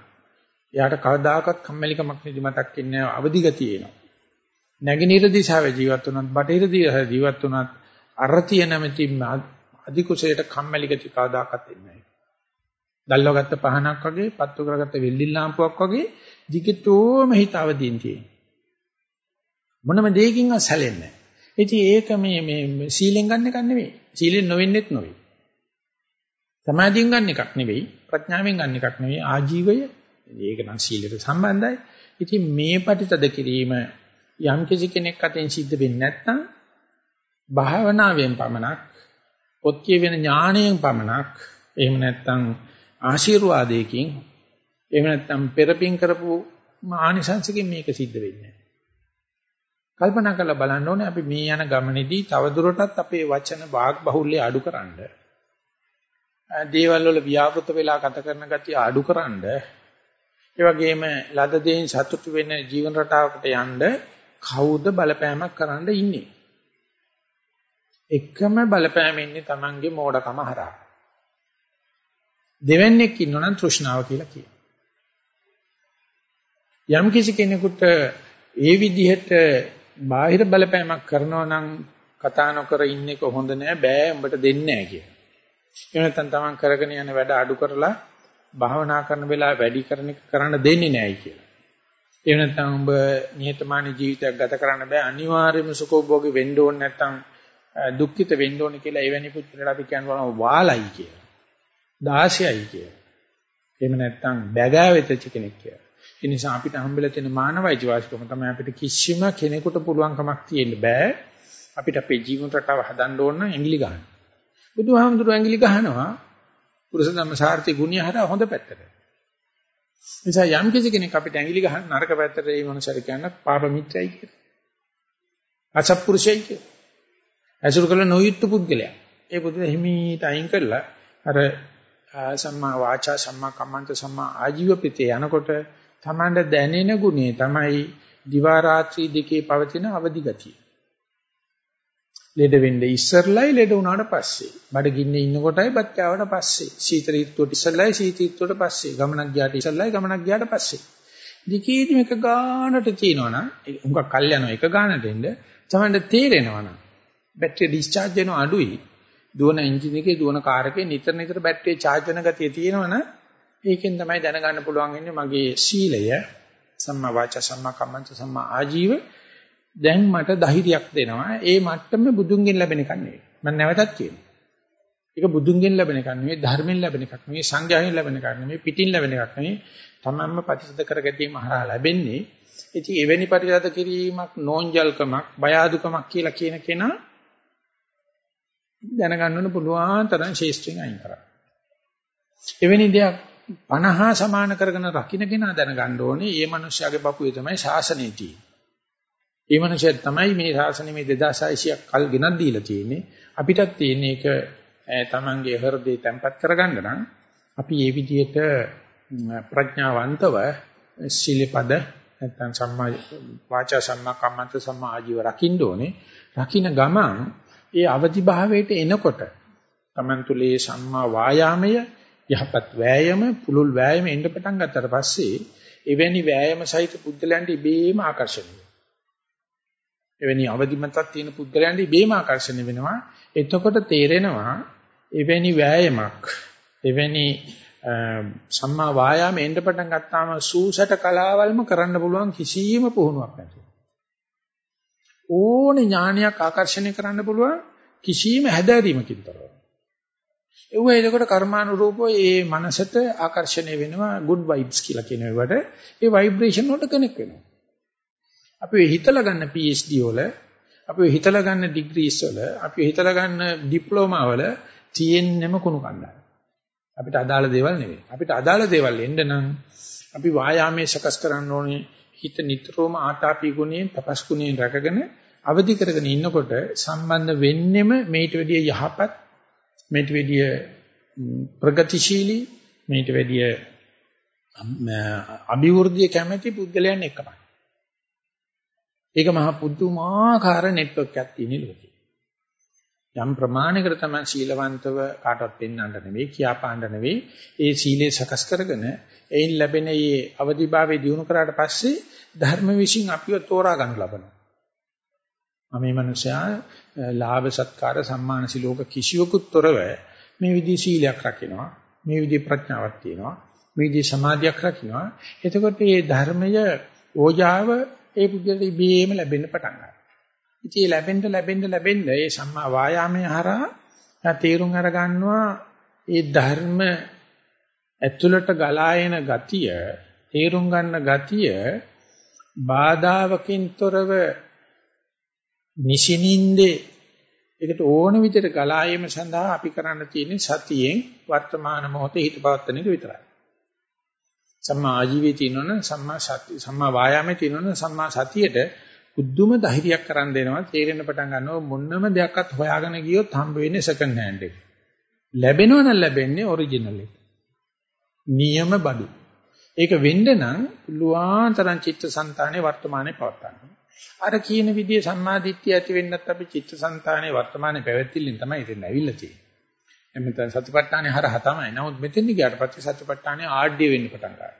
එයාට කවදාකවත් කම්මැලිකමක් නිදිමතක් එන්නේ නැහැ අවදි ගතිය එනවා. නැගිනීර දිශාවේ ජීවත් වුණත් බටහිර දිශාවේ ජීවත් වුණත් අරතිය නැමැති අධිකුසයට කම්මැලි ගතිය කවදාකවත් එන්නේ නැහැ. දැල්ලව ගත්ත පහනක් වගේ, පත්තු කරගත්ත වෙල්ලින් ලාම්පුවක් වගේ දිගටම හිත අවදීන් තියෙනවා. මොනම දෙයකින්වත් සැලෙන්නේ නැහැ. ඉතින් ඒක මේ මේ සීලෙන් ගන්න එකක් නෙවෙයි. සීලෙන් නොවෙන්නෙත් නෙවෙයි. සමාධියෙන් ගන්න එකක් නෙවෙයි. ප්‍රඥාවෙන් ගන්න එකක් නෙවෙයි. ආජීවය. ඒක නම් සීලයට සම්බන්ධයි. ඉතින් මේ පටිතද කිරීම යම් කිසි කෙනෙක් අතෙන් සිද්ධ වෙන්නේ නැත්නම් භාවනාවෙන් පමණක්, පොත් කියවෙන ඥාණයෙන් පමණක්, එහෙම නැත්නම් ආශිර්වාදයකින් එහෙම නැත්නම් පෙරපින් කරපු ආනිසංසකින් මේක සිද්ධ වෙන්නේ කල්පනා කරලා බලන්න ඕනේ අපි මේ යන ගමනේදී තවදුරටත් අපේ වචන වාග් බහුල්‍ය අඩුකරනද? දේවල් වල ව්‍යාපෘත වෙලා ගත කරන ගතිය අඩුකරනද? ඒ වගේම ලද දෙයින් සතුටු වෙන ජීවන රටාවකට යන්න කවුද බලපෑමක් කරන්න ඉන්නේ? එකම බලපෑම ඉන්නේ Tamange මෝඩකම හරහා. දෙවන්නේක් ඉන්නවා නම් තෘෂ්ණාව කියලා කියනවා. යම් කිසි කෙනෙකුට ඒ විදිහට බාහිර බලපෑමක් කරනවා නම් කතා නොකර ඉන්න එක හොඳ නෑ බෑ උඹට දෙන්නේ නෑ කියලා. ඒ නැත්නම් තමන් කරගෙන යන වැඩ අඩු කරලා භාවනා කරන වෙලාව වැඩි කරන එක කරන්න දෙන්නේ නෑයි කියලා. ඒ නැත්නම් උඹ නිහතමානී ජීවිතයක් ගත කරන්න බෑ අනිවාර්යයෙන්ම සුඛෝභෝගී වෙන්න ඕනේ නැත්නම් දුක්ඛිත වෙන්න ඕනේ කියලා එවැනි පුත්‍රලා අපි කියනවා වාලයි කියලා. 16යි කිය. එහෙම නැත්නම් බැගෑ වෙච්ච කෙනෙක් කියලා. ඒ නිසා අපිට හම්බෙලා තියෙන මානවයිති වාසිකම තමයි අපිට කිසිම කෙනෙකුට පුළුවන් කමක් තියෙන්න බෑ. අපිට අපේ ජීවන රටාව හදන්න ඕන නම් ඇඟිලි ගන්න. බුදුහාමුදුරුවෝ ඇඟිලි ගහනවා පුරුෂ ධම්ම සාර්ථි ගුණය හරහා හොඳ පැත්තට. නිසා යම් කිසි කෙනෙක් අපිට ඇඟිලි ගහන නරක පැත්තට ඒ මනුස්සයර කියන්න පාප මිත්‍රයි කියලා. අසත්පුරුෂයයි කියලා. ඇසුරු කළ නොයුතු පුද්ගලයා. ඒ පුදුම හිමීට අයින් කරලා අර සම්මා වාචා සම්මා කම්මන්ත සම්මා ආජීව පිටේ යනකොට තමන්ට දැනෙන ගුණේ තමයි දිවා රාත්‍රී දෙකේ පවතින අවදි ගතිය. ලෙඩ වෙන්නේ ඉස්සරලයි ලෙඩ වුණාට පස්සේ. බඩගින්නේ ඉන්න කොටයි බත් කෑවට පස්සේ. සීත ඍතුවට ඉස්සරලයි සීත ඍතුවට පස්සේ. ගමනක් ගියාට ඉස්සරලයි ගමනක් ගියාට පස්සේ. දෙකේදිම එක ගානට තියෙනවනම් හුඟක් කල් යනවා එක ගානට එන්න තමයි තේරෙනවනම් බැටරි ඩිස්චාර්ජ් වෙන අඩුයි දුවන එන්ජින් එකේ දුවන කාර් එකේ නිතර නිතර බැටරිය charge වෙන ගතිය තියෙනවනම් ඒකෙන් තමයි දැනගන්න පුළුවන් ඉන්නේ මගේ සීලය. සම්මා වාචා සම්මා කම්මන්ත සම්මා ආජීව. දැන් මට ධෛර්යයක් දෙනවා. ඒ මට්ටමේ බුදුන්ගෙන් ලැබෙන එකක් නෙවෙයි. මම නැවතත් කියනවා. ඒක බුදුන්ගෙන් ලැබෙන එකක් නෙවෙයි ධර්මයෙන් ලැබෙන එකක් නෙවෙයි සංඝයාගෙන් ලැබෙන එකක් නෙවෙයි පිටින් ලැබෙන එකක් නෙවෙයි. තමන්ම ප්‍රතිසද කරගැනීම හරහා ලැබෙන්නේ. ඉතින් එවැනි පරිලද කිරීමක් නෝන්ජල්කමක් බය අදුකමක් කියලා කියන කෙනා දැනගන්න ඕන පුළුවන් තරම් ශේෂ්ත්‍රයෙන් අයින් කරා. එවැනි දෙයක් 50 සමාන කරගෙන රකින්න කෙනා දැනගන්න ඕනේ මේ මිනිස්යාගේ බපුවේ තමයි ශාසනය තියෙන්නේ. මේ මිනිස්යා තමයි මේ ශාසනය මේ 2600ක් කල් ගෙනත් දීලා තියෙන්නේ. අපිටත් තියෙන එක තමන්ගේ හෘදේ තැම්පත් කරගන්න නම් අපි මේ විදිහට ප්‍රඥාවන්තව සීලපද නැත්නම් සම්මා වාචා සම්මා කම්මන්ත සම්මා ආජීව රකින්න ඕනේ. රකින්න ගමන් ඒ අවදි භාවයට එනකොට තමන් තුලේ සම්මා වායාමය යහපත් වෑයම පුලුල් වෑයම එන්න පටන් ගත්තට පස්සේ එවැනි වෑයම සහිත පුද්ගලයන්ට ඉබේම ආකර්ෂණය එවැනි අවදිමතක් තියෙන පුද්ගලයන්ට ඉබේම ආකර්ෂණය වෙනවා. එතකොට තේරෙනවා එවැනි වෑයමක් එවැනි සම්මා වායාම එන්න පටන් ගත්තාම සූසට කලාවල්ම කරන්න පුළුවන් කිසියම් පුහුණුවක් නැතුව. ඕනේ ඥානයක් ආකර්ෂණය කරන්න පුළුවන් කිසියම් හැදෑරීමකින් තොරව. ඒව එතකොට කර්මානුරූපව ඒ මනසට ආකර්ෂණය වෙනවා good vibes කියලා කියන ඒවට ඒ ভাইබ්‍රේෂන් වලට කනෙක් වෙනවා. අපි හිතලා ගන්න PhD වල අපි හිතලා ගන්න ඩිග්‍රීස් වල අපි හිතලා ගන්න ඩිප්ලෝමා වල තියෙන්නම කුණු කණ්ඩායම්. අපිට අදාළ දේවල් නෙවෙයි. අපිට අදාළ දේවල් එන්න නම් අපි වායාමයේ සකස් කරන්න ඕනේ හිත නිතරම ආතාපී ගුණයෙන් තපස් ගුණයෙන් රැකගෙන අවදි කරගෙන ඉන්නකොට සම්බන්ධ වෙන්නෙම මේට වැඩිය යහපත් මේට වැඩිය ප්‍රගතිශීලී මේට වැඩිය අභිවෘද්ධිය කැමැති පුද්ගලයන් එක්කමයි. ඒක මහ පුදුමාකාර නෙට්වර්ක් එකක් තියෙන ලෝකේ. යම් ප්‍රමාණයකට තමයි සීලවන්තව කාටවත් පෙන්වන්න නෙවෙයි, කියාපාන්න නෙවෙයි, ඒ සීලය සකස් කරගෙන එයින් ලැබෙන මේ අවදිභාවය දිනු කරාට පස්සේ ධර්ම විශ්ින් අපිව තෝරා ගන්න ලබනවා. මේ මනුස්සයා ලාභ සත්කාර සම්මාන සිලෝක කිසිවකුත් තොරව මේ විදිහේ සීලයක් රකින්නවා. මේ විදිහේ ප්‍රඥාවක් තියෙනවා. මේ විදිහේ සමාධියක් රකින්නවා. එතකොට මේ ධර්මය ඕජාව ඒ පුද්ගලට ඉබේම ලැබෙන්න පටන් ගන්නවා. ඉතින් ලැබෙන්න ලැබෙන්න ලැබෙන්න මේ සම්මා වායාමයේ හරහා තීරුම් අර ගන්නවා ඒ ධර්ම ඇතුළට ගලා එන ගතිය තීරුම් ගන්න ගතිය බාධාවකින් තොරව නිසිනින්දේ ඒකට ඕන විදිහට ගලා යෑම සඳහා අපි කරන්න තියෙන්නේ සතියෙන් වර්තමාන මොහොතේ හිත පවත්වන එක විතරයි. සම්මා ආජීවයේ තියෙනවනම් සම්මා සති සම්මා වායාමයේ තියෙනවනම් සම්මා සතියට කුද්දුම ධෛර්යයක් කරන් දෙනවා තේරෙන්න පටන් ගන්නවා මොන්නම දෙයක්වත් හොයාගෙන ගියොත් හම්බ වෙන්නේ සෙකන්ඩ් හෑන්ඩ් එක. ලැබෙනව නම් ලැබෙන්නේ ඔරිජිනල් එක. නියම බඩු. ඒක වෙන්න නම් ලුවාන්තරං චිත්තසංතානේ වර්තමානයේ පවත්වා අර කියන විදිහේ සම්මාදිට්ඨිය ඇති වෙන්නත් අපි චිත්තසංතානේ වර්තමානයේ පැවැත්තිල්ලෙන් තමයි ඉතින් ඇවිල්ලා තියෙන්නේ. එමෙතන සතිපට්ඨානේ හරහා තමයි. නමුත් මෙතෙන්දි ගියාට පස්සේ සතිපට්ඨානේ ආඩ්‍ය වෙන්න පටන් ගන්නවා.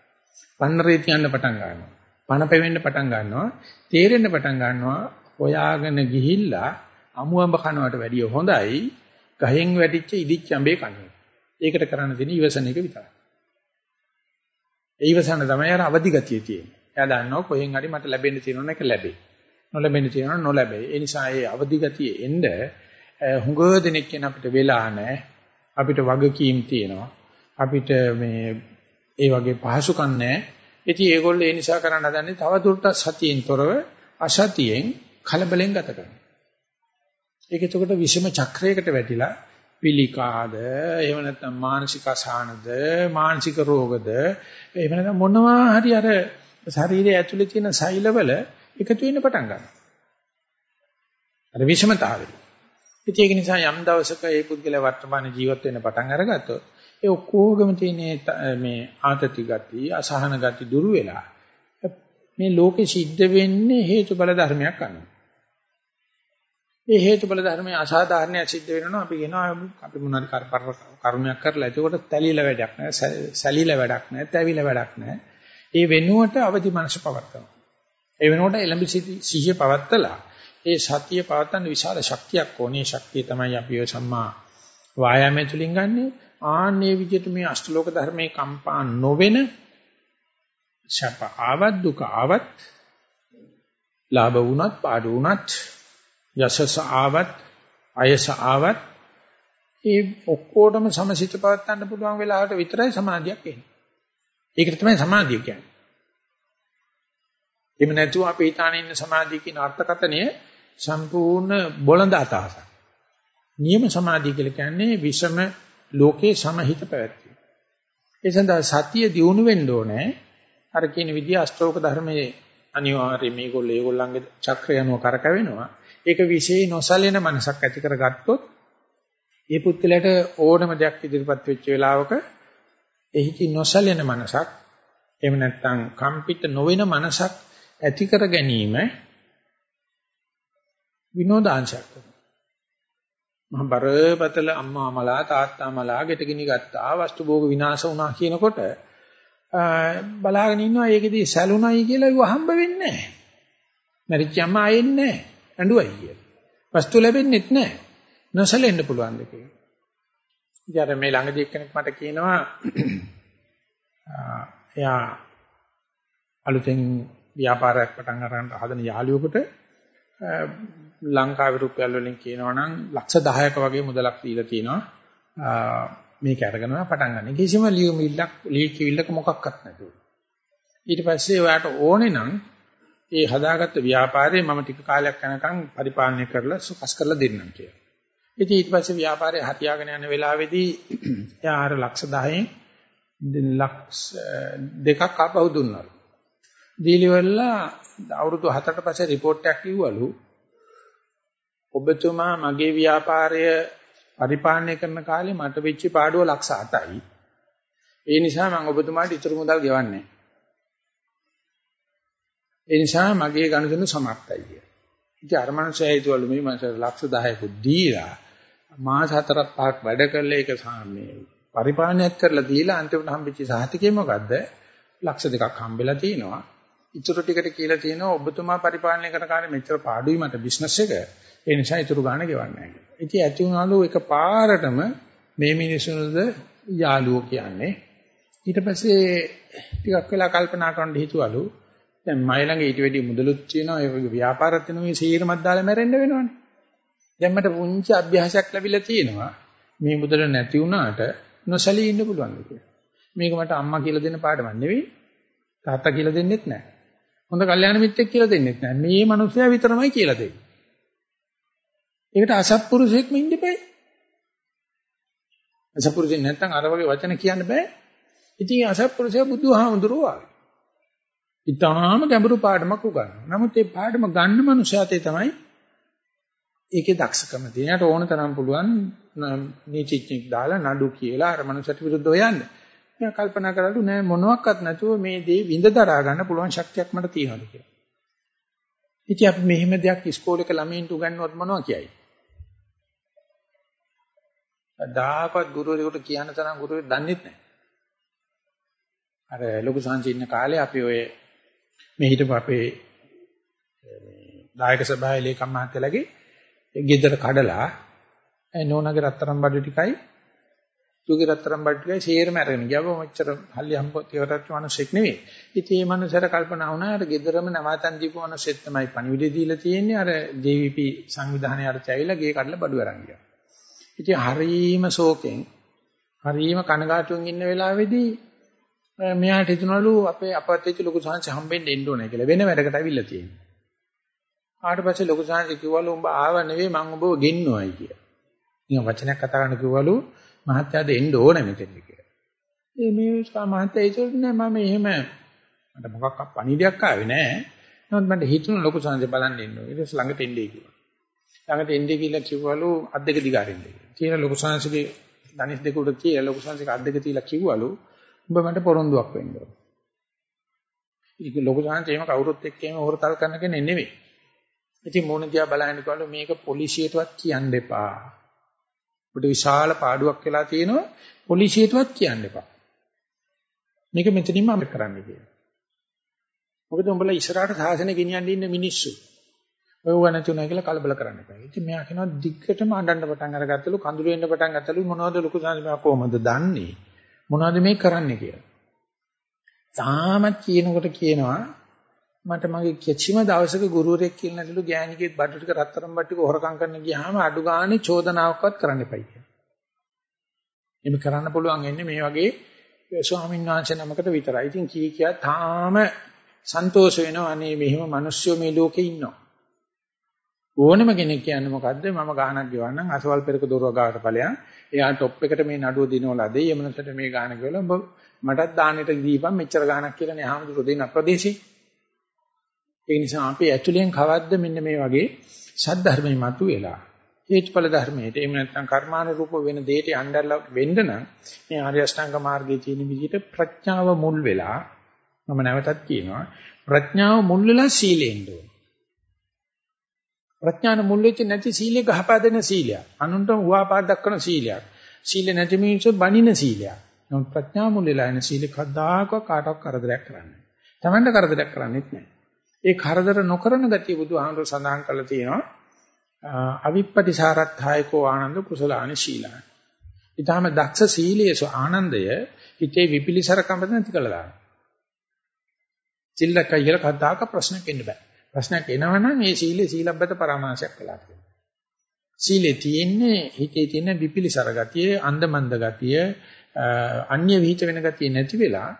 පන්නරේ තියන්න පටන් ගන්නවා. පණ පෙවෙන්න පටන් ගන්නවා. තේරෙන්න පටන් ගන්නවා. හොයාගෙන ගිහිල්ලා අමුඹ කනවට වැඩිය හොඳයි ගහෙන් වැටිච්ච ඉදිච්ච අඹේ කන්නේ. ඒකට කරන්න තියෙන ඉවසන එක විතරයි. ඒ ඉවසන තමයි අර අවදි ගතිය තියෙන්නේ. එයා දන්නවා කොහෙන් හරි මට ලැබෙන්න තියෙන එක ලැබෙයි. නොලැබෙන්න තියෙනවා නොලැබෙයි. ඒ නිසා ඒ අවදි ගතිය එන්න හුඟ දෙනෙක් කියන අපිට වෙලා නැහැ. අපිට වගකීම් තියෙනවා. අපිට මේ ඒ වගේ පහසුකම් නැහැ. ඉතින් ඒගොල්ලෝ ඒ නිසා කරන්න හදන්නේ තව දුරටත් සතියෙන් තොරව අසතියෙන් කලබලෙන් ගත කරනවා. ඒක එතකොට විෂම චක්‍රයකට වැටිලා පිළිකාද එහෙම නැත්නම් මානසික අසහනද මානසික රෝගද එහෙම නැත්නම් මොනවා හරි අර ශරීරයේ ඇතුලේ තියෙන සෛලවල එකතු වෙන්න පටන් ගන්නවා. අර විෂමතාවය. ඒක නිසා යම් දවසක ඒ පුද්ගලයා වර්තමාන ජීවත් වෙන්න පටන් අරගත්තොත් ඒ ඔක්කොගම තියෙන මේ ආතති ගති, අසහන ගති දුරු වෙලා මේ ලෝකෙ සිද්ධ වෙන්නේ හේතුඵල ධර්මයක් අනුව. ඒ හේතුඵල ධර්මයේ අසාධාරණයක් සිද්ධ වෙනවා අපි කියනවා අපි මොනවාරි කර්මයක් කරලා එතකොට තැලිලා වැඩක් නැහැ, සැලිලා වැඩක් නැහැ, තැවිලා වැඩක් නැහැ. ඒ වෙනුවට අවදි මනස පවත්නවා. ඒ වෙනුවට එළඹ සිහිය පවත්තලා ඒ සතිය පවත්තන්න විශාල ශක්තියක් ඕනේ. ශක්තිය තමයි අපි ඔය සම්මා වායාමයේ තුලින් ගන්නෙ. ආන්නේ විදිහට මේ අෂ්ටලෝක ධර්මයේ කම්පා නොවෙන සැප ආවත් දුක ආවත් ලාභ වුණත් පාඩු වුණත් යසස ආවත් අයස ආවත් ඒ ඔක්කොටම සමසිත පවත්වන්න පුළුවන් වෙලාවට විතරයි සමාධියක් එන්නේ. ඒකට තමයි සමාධිය කියන්නේ. එහෙම නැතුව අපි හිතාන ඉන්න සමාධිය කියන අර්ථකතනය සම්පූර්ණ බොළඳ අදහසක්. නියම සමාධිය කියලා කියන්නේ විෂම ලෝකේ සමහිත පැවැත්වීම. ඒ සඳහා සතිය දියුණු වෙන්න ඕනේ. අර කියන විදිහ අෂ්ටෝක ධර්මයේ අනිවාර්යයෙන් මේගොල්ලෝ ඒගොල්ලන්ගේ චක්‍රය අනුව කරකවෙනවා. ඒක විශේෂ නොසලෙන මනසක් ඇති කරගත්තොත් ඒ පුත්කලට ඕනම දෙයක් ඉදිරිපත් වෙච්ච වෙලාවක එහිති නොසලෙන මනසක් එහෙම නැත්නම් කම්පිත නොවන මනසක් ඇති කර ගැනීම විනෝදාංශයක්. මම බරපතල අම්මා මලා තාත්තා මලා ගෙටගිනි ගත්තා වස්තු භෝග විනාශ වුණා කියනකොට බලාගෙන ඉන්නවා ඒකෙදී සැලුණයි කියලා ඒව හම්බ වෙන්නේ නැහැ. මරිච්ච අම්මා ආයෙන්නේ නැහැ. ඇඬුවයි කියලා. වස්තු ලැබෙන්නෙත් නැහැ. නොසලෙන්න පුළුවන් දෙකේ. ඉතින් මේ ළඟදී එක්කෙනෙක් මට කියනවා එයා අලුතෙන් ව්‍යාපාරයක් පටන් ගන්න හදන යාළුවෙකුට ලංකාවේ රුපියල් වලින් කියනවා නම් ලක්ෂ 10ක වගේ මුදලක් දීලා තිනවා මේක අරගෙන පටන් ගන්න. කිසිම ලියුමිල්ලක් ලීකිවිල්ලක මොකක්වත් නැතුව. ඊට පස්සේ ඔයාට ඕනේ නම් ඒ හදාගත්ත ව්‍යාපාරේ මම ටික කාලයක් යනකම් පරිපාලනය කරලා සුකස් කරලා දෙන්නම් කියලා. ඉතින් ඊට පස්සේ ව්‍යාපාරය හතියාගෙන යන වෙලාවේදී එයා අර ලක්ෂ 10න් ලක්ෂ දෙකක් ආපහු දුන්නා. දීලිවලා අවුරුදු 7කට පස්සේ report එකක් කිව්වලු ඔබතුමා මගේ ව්‍යාපාරය පරිපාලනය කරන කාලේ මට වෙච්ච පාඩුව ලක්ෂ 8යි. ඒ නිසා මම ඔබතුමාට ඉතුරු මුදල් ගෙවන්නේ ඒ නිසා මගේ ගනුදෙනු සමර්ථයි කියලා. ඉතින් අර මනුස්සයා හිතුවලු මේ මනුස්සයා ලක්ෂ 10ක දීලා මාස 4ක් 5ක් වැඩ කරලා ඒක මේ පරිපාලනයක් කරලා දීලා අන්තිමට හම්බෙච්ච සහතිකේ මොකද්ද? ලක්ෂ දෙකක් හම්බෙලා තිනවා. ඉතුරු ටිකට කියලා තියෙනවා ඔබතුමා පරිපාලනය කරන කාලේ මෙච්චර පාඩුයි මට බිස්නස් එක. ඒ නිසා ඉතුරු ගන්න ගෙවන්නේ නැහැ. ඉතින් ඇති වුණාලු එක පාරටම මේ මිනිසුන්ද යාළුවෝ කියන්නේ. ඊට පස්සේ ටිකක් වෙලා කල්පනා කරන්න හිතුවලු දැන් මයි ළඟ ඊට වැඩි මුදලුත් තියෙනවා ඒ වගේ ව්‍යාපාරත් තියෙනවා මේ සීරමත් දාලා මැරෙන්න වෙනවනේ. දැන් මට පුංචි අභ්‍යාසයක් ලැබිලා තියෙනවා මේ මුදල නැති වුණාට නොසලී ඉන්න පුළුවන් කියලා. මේක මට අම්මා කියලා දෙන පාඩමක් නෙවෙයි තාත්තා කියලා දෙන්නෙත් නැහැ. හොඳ කල්යාණ මිත්‍රෙක් කියලා දෙන්නෙත් නැහැ. මේ මිනිස්සයා විතරමයි කියලා දෙන්නේ. ඒකට අසත්පුරුෂයෙක්ම ඉන්න බෑ. අසත්පුරුෂෙන් නැත්තම් අර වගේ වචන කියන්න බෑ. ඉතින් අසත්පුරුෂයා බුදුහාමුදුරුවෝ ආවේ. ඊටාම ගැඹුරු පාඩමක් උගන්වනවා. නමුත් මේ පාඩම ගන්න මනුස්සයාතේ තමයි ඒකේ දක්ෂකම තියෙන. යට ඕන තරම් පුළුවන් නීතිඥෙක් දාලා නඩු කියලා අර මනුස්සයට විරුද්ධව යන්න. මම කල්පනා කරලු නෑ මොනවත් නැතුව මේ දේ විඳ දරා ගන්න පුළුවන් ශක්තියක් මට තියෙනවද කියලා. ඉතින් අපි මෙහෙම දෙයක් ඉස්කෝලේක ළමයින්ට උගන්වුවොත් මොනවා කියයි? දායකවත් ගුරුවරයෙකුට කියන්න තරම් ගුරුවරයෙක් දන්නේ නැහැ. අර ලොකු සංසි ඉන්න කාලේ අපි ඔය මේ හිටපු අපේ දායක සභාවේ ලේකම් මහත්තයලගේ ගෙදර කඩලා නෝනාගේ රත්තරන් බඩු ටිකයි තුගේ රත්තරන් බඩු ටිකයි සේරම අරගෙන ගියාම මෙච්චර හල්ලි හම්බ තියවරච්ච මිනිස්සෙක් නෙවෙයි. ඉතින් මේ මනුස්සයාට කල්පනා වුණා අර ගෙදරම නවාතන් දීපු මිනිස්සෙක් තමයි පණිවිඩය දීලා තියෙන්නේ අර JVP සංවිධානයේ අර චැවිලා ගේ කඩලා බඩු අරන් ගියා. ඉතින් හරීම ශෝකෙන් හරීම කනගාටුවෙන් ඉන්න වෙලාවේදී මෙයාට හිතනවලු අපේ අපත් වෙච්ච ලොකු සාංශ හම්බෙන්න එන්න ඕනේ කියලා වෙන වැඩකට අවිල්ලා තියෙනවා. ආට පස්සේ ලොකු සාංශ කිව්වලු උඹ ආව නෙවෙයි මං උඹව ගෙන්නවයි කියලා. නිකන් වචනයක් කතා කරන්න කිව්වලු මහත්තයාද එන්න ඕනේ මෙතෙන්ද කියලා. ඒ මේ මහත්තයා ඒකෝට නෑ මම එහෙම මට මොකක් පණිවිඩයක් ආවේ නෑ. නමුත් මට හිතුණා ලොකු සාංශ බලන්න එන්න ඕනේ. ඊට පස්සේ ළඟට එන්නේ කිව්වා. ළඟට එන්නේ කියලා කිව්වලු අත් දෙක දිගාරින්න කියලා. කියලා ලොකු සාංශගේ ධනිස් දෙක උඩ කියලා ලොකු සාංශක අත් දෙක තියලා කිව්වලු උඹ මට පොරොන්දුවක් වෙන්න ඕන. ඒක ලොකු සාංශ එහෙම කවුරුත් එක්ක එහෙම හොරතල් කරන කෙනෙක් නෙමෙයි. ඉතින් මොන දිහා බලහින්න කිව්වලු මේක පොලිසියටවත් කියන්න එපා. ඔබට විශාල පාඩුවක් වෙලා තියෙනවා පොලිසියටවත් කියන්න එපා. මේක මෙතනින්ම අපිට කරන්න කියලා. මොකද උඹලා ඉස්සරහට සාසනෙ ගෙනියන්න ඉන්න මිනිස්සු. ඔයව නැතුණා කියලා කලබල කරන්න එපා. ඉතින් මෙයා කියනවා දිග්ගටම අඬන්න පටන් අරගත්තලු කඳුළු එන්න පටන් ගත්තලු මොනවද ලොකු සංස්මයා කොහොමද දන්නේ? මොනවද මේ කරන්නේ කියලා. තාමත් කියනකොට කියනවා මට මගේ කිසිම දවසක ගුරුවරයෙක් කියලා නැතිලු ගෑණිකෙත් බඩු ටික රත්තරන් බඩු ටික හොරකම් කරන්න ගියාම අඩු ගානේ චෝදනාවක්වත් කරන්න එපයි කියලා. එimhe කරන්න පුළුවන් එන්නේ මේ වගේ ස්වාමීන් වහන්සේ නමකට විතරයි. ඉතින් කී කියා තාම සන්තෝෂ වෙනවා අනේ මෙහෙම මිනිස්සු මේ ලෝකේ ඉන්නවා. ඕනම කෙනෙක් කියන්නේ මොකද්ද මම ගානක් ගෙවන්නම් අසවල් පෙරක දොරව ගාවට ඵලයන් එයා টොප් එකට මේ නඩුව දිනවලා දෙයි එමනසට මේ ගාන ගෙවලා ඔබ මටත් දානෙට දීපන් මෙච්චර ගානක් කියලා නේ ආමතුරු දෙන්න ප්‍රදේශේ ඒ නිසා අපි ඇතුලෙන් කවද්ද මෙන්න මේ වගේ සද්ධර්මයේ මතුවෙලා හේතුඵල ධර්මයට එහෙම නැත්නම් කර්මානුරූප වෙන දෙයට යnderලා වෙන්න නම් මේ ආර්ය අෂ්ටාංග මාර්ගයේ තියෙන විදිහට ප්‍රඥාව මුල් වෙලා මම නැවතත් කියනවා ප්‍රඥාව මුල් වෙලා සීලෙන්න ඕන. ප්‍රඥාන මුල් වෙච්ච නැති සීලය ගහපා දෙන සීලයක්. අනුන්ට උවාපාද දක්වන සීලයක්. සීල නැති මිනිස්සු බණින සීලයක්. නමුත් ප්‍රඥාව මුල් වෙලා එන සීල කද්දාකව කාටවත් කරදරයක් කරන්නේ නැහැ. Tamanda කරදරයක් කරන්නේත් නැහැ. ඒ කරදර නොකරන ගතිය බුදුහාමුදුර සඳහන් කරලා තියෙනවා. අවිප්පටිසාරත්ථායකෝ ආනන්ද කුසලානි ශීලාන. ඊටාම දක්ෂ සීලයේසු ආනන්දය හිතේ විපිලිසරකම නැති කළා දානවා. සිල්ලක් කියලා කද්දාක ප්‍රශ්නයක් එන්න බෑ. ප්‍රශ්නයක් එනවනම් ඒ සීලේ සීලබ්බත පරමාශයක් කළා කියලා. සීලේ තියෙන්නේ හිතේ තියෙන විපිලිසර ගතිය, අන්දමන්ද ගතිය, අන්‍ය විහිිත වෙන ගතිය නැති වෙලා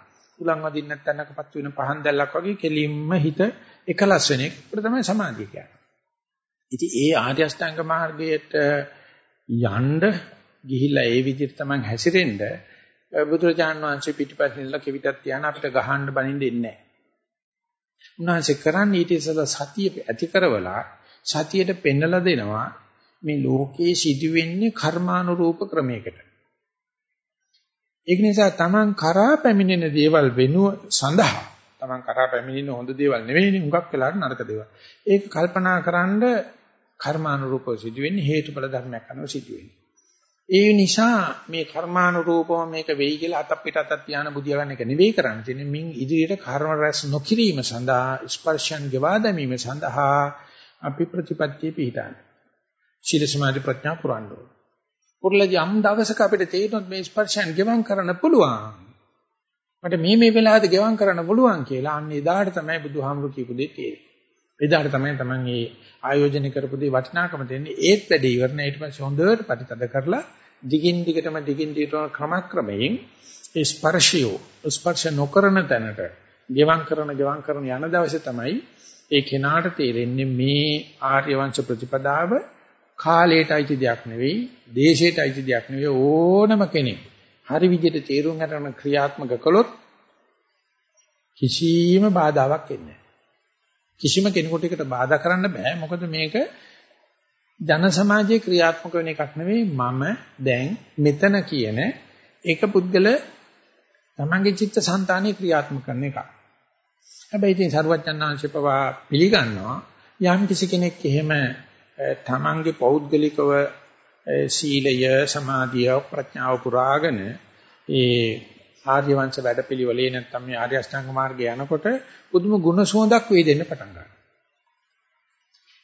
උලන් වදින්න නැත්නම්කපත් වෙන පහන් දැල්ලක් වගේ කෙලින්ම හිත එකලස් වෙන එක තමයි සමාධිය කියන්නේ. ඉතින් ඒ ආර්ය අෂ්ටාංග මාර්ගයට යන්න ගිහිල්ලා ඒ විදිහට තමයි හැසිරෙන්න බුදුරජාන් වහන්සේ පිටිපස්සේ ඉඳලා කෙවිතක් තියාන අපිට ගහන්න බනින්න ඉන්නේ නැහැ. උන්වහන්සේ කරන්නේ ඊට ඉස්සෙල්ලා සතිය ඇති කරවලා සතියට පෙන්නලා දෙනවා මේ ලෝකේ සිදුවෙන්නේ කර්මානුරූප ක්‍රමයකට. ඒක නිසා Taman කරා පැමිණෙන දේවල් වෙනුව සඳහා Taman කරා පැමිණෙන හොඳ දේවල් නෙවෙයිනේ හුඟක් වෙලාට නරක දේවල්. ඒක කල්පනා කරන්ඩ කර්මානුරූපව සිදුවෙන්නේ හේතුඵල ධර්මයක් අනුව සිදුවෙන්නේ. ඒ නිසා මේ කර්මානුරූපව මේක වෙයි කියලා අත පිට අතක් තියාන බුදියා ගන්න එක නෙවෙයි කරන්න තියෙන්නේ. මින් ඉදිරියට කර්ම රැස් නොකිරීම සඳහා ස්පර්ශයන් ගෙවා දැමීම සඳහා අපි ප්‍රතිපත්තිය පිළිටන්නේ. ශීල සමාධි ප්‍රඥා පුරන්න ඕන. පුරලදී යම් දවසක අපිට තේරෙනොත් මේ ස්පර්ශයන් ගෙවම් කරන්න පුළුවන්. මට මේ මේ වෙලාවට ගෙවම් කරන්න පුළුවන් කියලා අන්න එදාට තමයි බුදුහාමුදුරු කියපු දේ තේරෙන්නේ. එදාට තමයි Taman මේ ආයෝජනය කරපු දේ වටිනාකම දෙන්නේ. ඒත් වැඩේ ඉවරන ඊට පස්සේ හොඳට ප්‍රතිතද කරලා දිගින් දිගටම දිගින් දිගටම ක්‍රමක්‍රමයෙන් ඒ ස්පර්ශය ස්පර්ශ නොකරන තැනට ගෙවම් කරන ගෙවම් කරන යන දවසේ තමයි ඒ කෙනාට තේරෙන්නේ මේ ආර්ය වංශ ප්‍රතිපදාව කාලයට අයිති දෙයක් නෙවෙයි, දේශයට අයිති දෙයක් නෙවෙයි ඕනම කෙනෙක්. හරි විදිහට තේරුම් ගන්න ක්‍රියාත්මක කළොත් කිසිම බාධාවක් එන්නේ කිසිම කෙනෙකුට ඒකට බාධා කරන්න බෑ. මොකද මේක ජන සමාජයේ ක්‍රියාත්මක වෙන එකක් නෙවෙයි මම දැන් මෙතන කියන ඒක පුද්ගල තමන්ගේ චිත්ත સંතානයේ ක්‍රියාත්මක කරන එක. හැබැයි ඉතින් සරුවචනාංශය පවා පිළිගන්නවා යම් කිසි කෙනෙක් එහෙම තමන්ගේ පෞද්ගලිකව සීලය සමාධිය ප්‍රඥාව පුරාගෙන ඒ ආර්ය වංශ වැඩපිළිවෙලේ නැත්නම් මේ ආර්ය අෂ්ටාංග මාර්ගය යනකොට පුදුම ගුණ සුවඳක් වේදෙන්න පටන් ගන්නවා.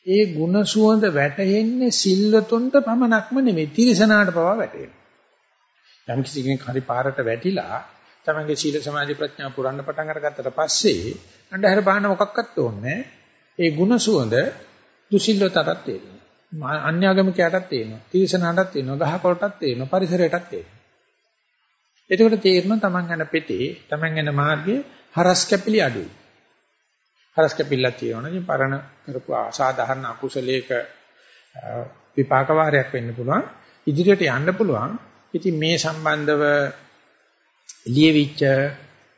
ඒ ගුණ සුවඳ වැටෙන්නේ සිල්වතුන්ට පමණක්ම නෙමෙයි තිරිසනාට පවා වැටෙනවා. යම් කිසි කෙනෙක් හරි පාරට වැටිලා තමන්ගේ සීල සමාධි ප්‍රඥා පුරන්න පටන් අරගත්තට පස්සේ අnder බාහන මොකක්වත් ඕනේ ඒ ගුණ සුවඳ දුසිල්වතටත් තේරෙනවා. අන්‍යාගමිකයටත් තේරෙනවා. තිරිසනාටත් තේරෙනවා. ගහකොළටත් තේරෙනවා. පරිසරයටත් තේරෙනවා. එතකොට තේරෙනවා Taman යන පෙතේ Taman යන මාර්ගයේ හරස් කැපිලි අඩුයි. හරස් කැපිල්ලක් තියෙනවා ඉතින් පරණ කරපු අසාධාරණ අකුසලයක විපාක වාරයක් වෙන්න පුළුවන්. ඉදිරියට යන්න පුළුවන්. ඉතින් මේ සම්බන්ධව ලියවිච්ච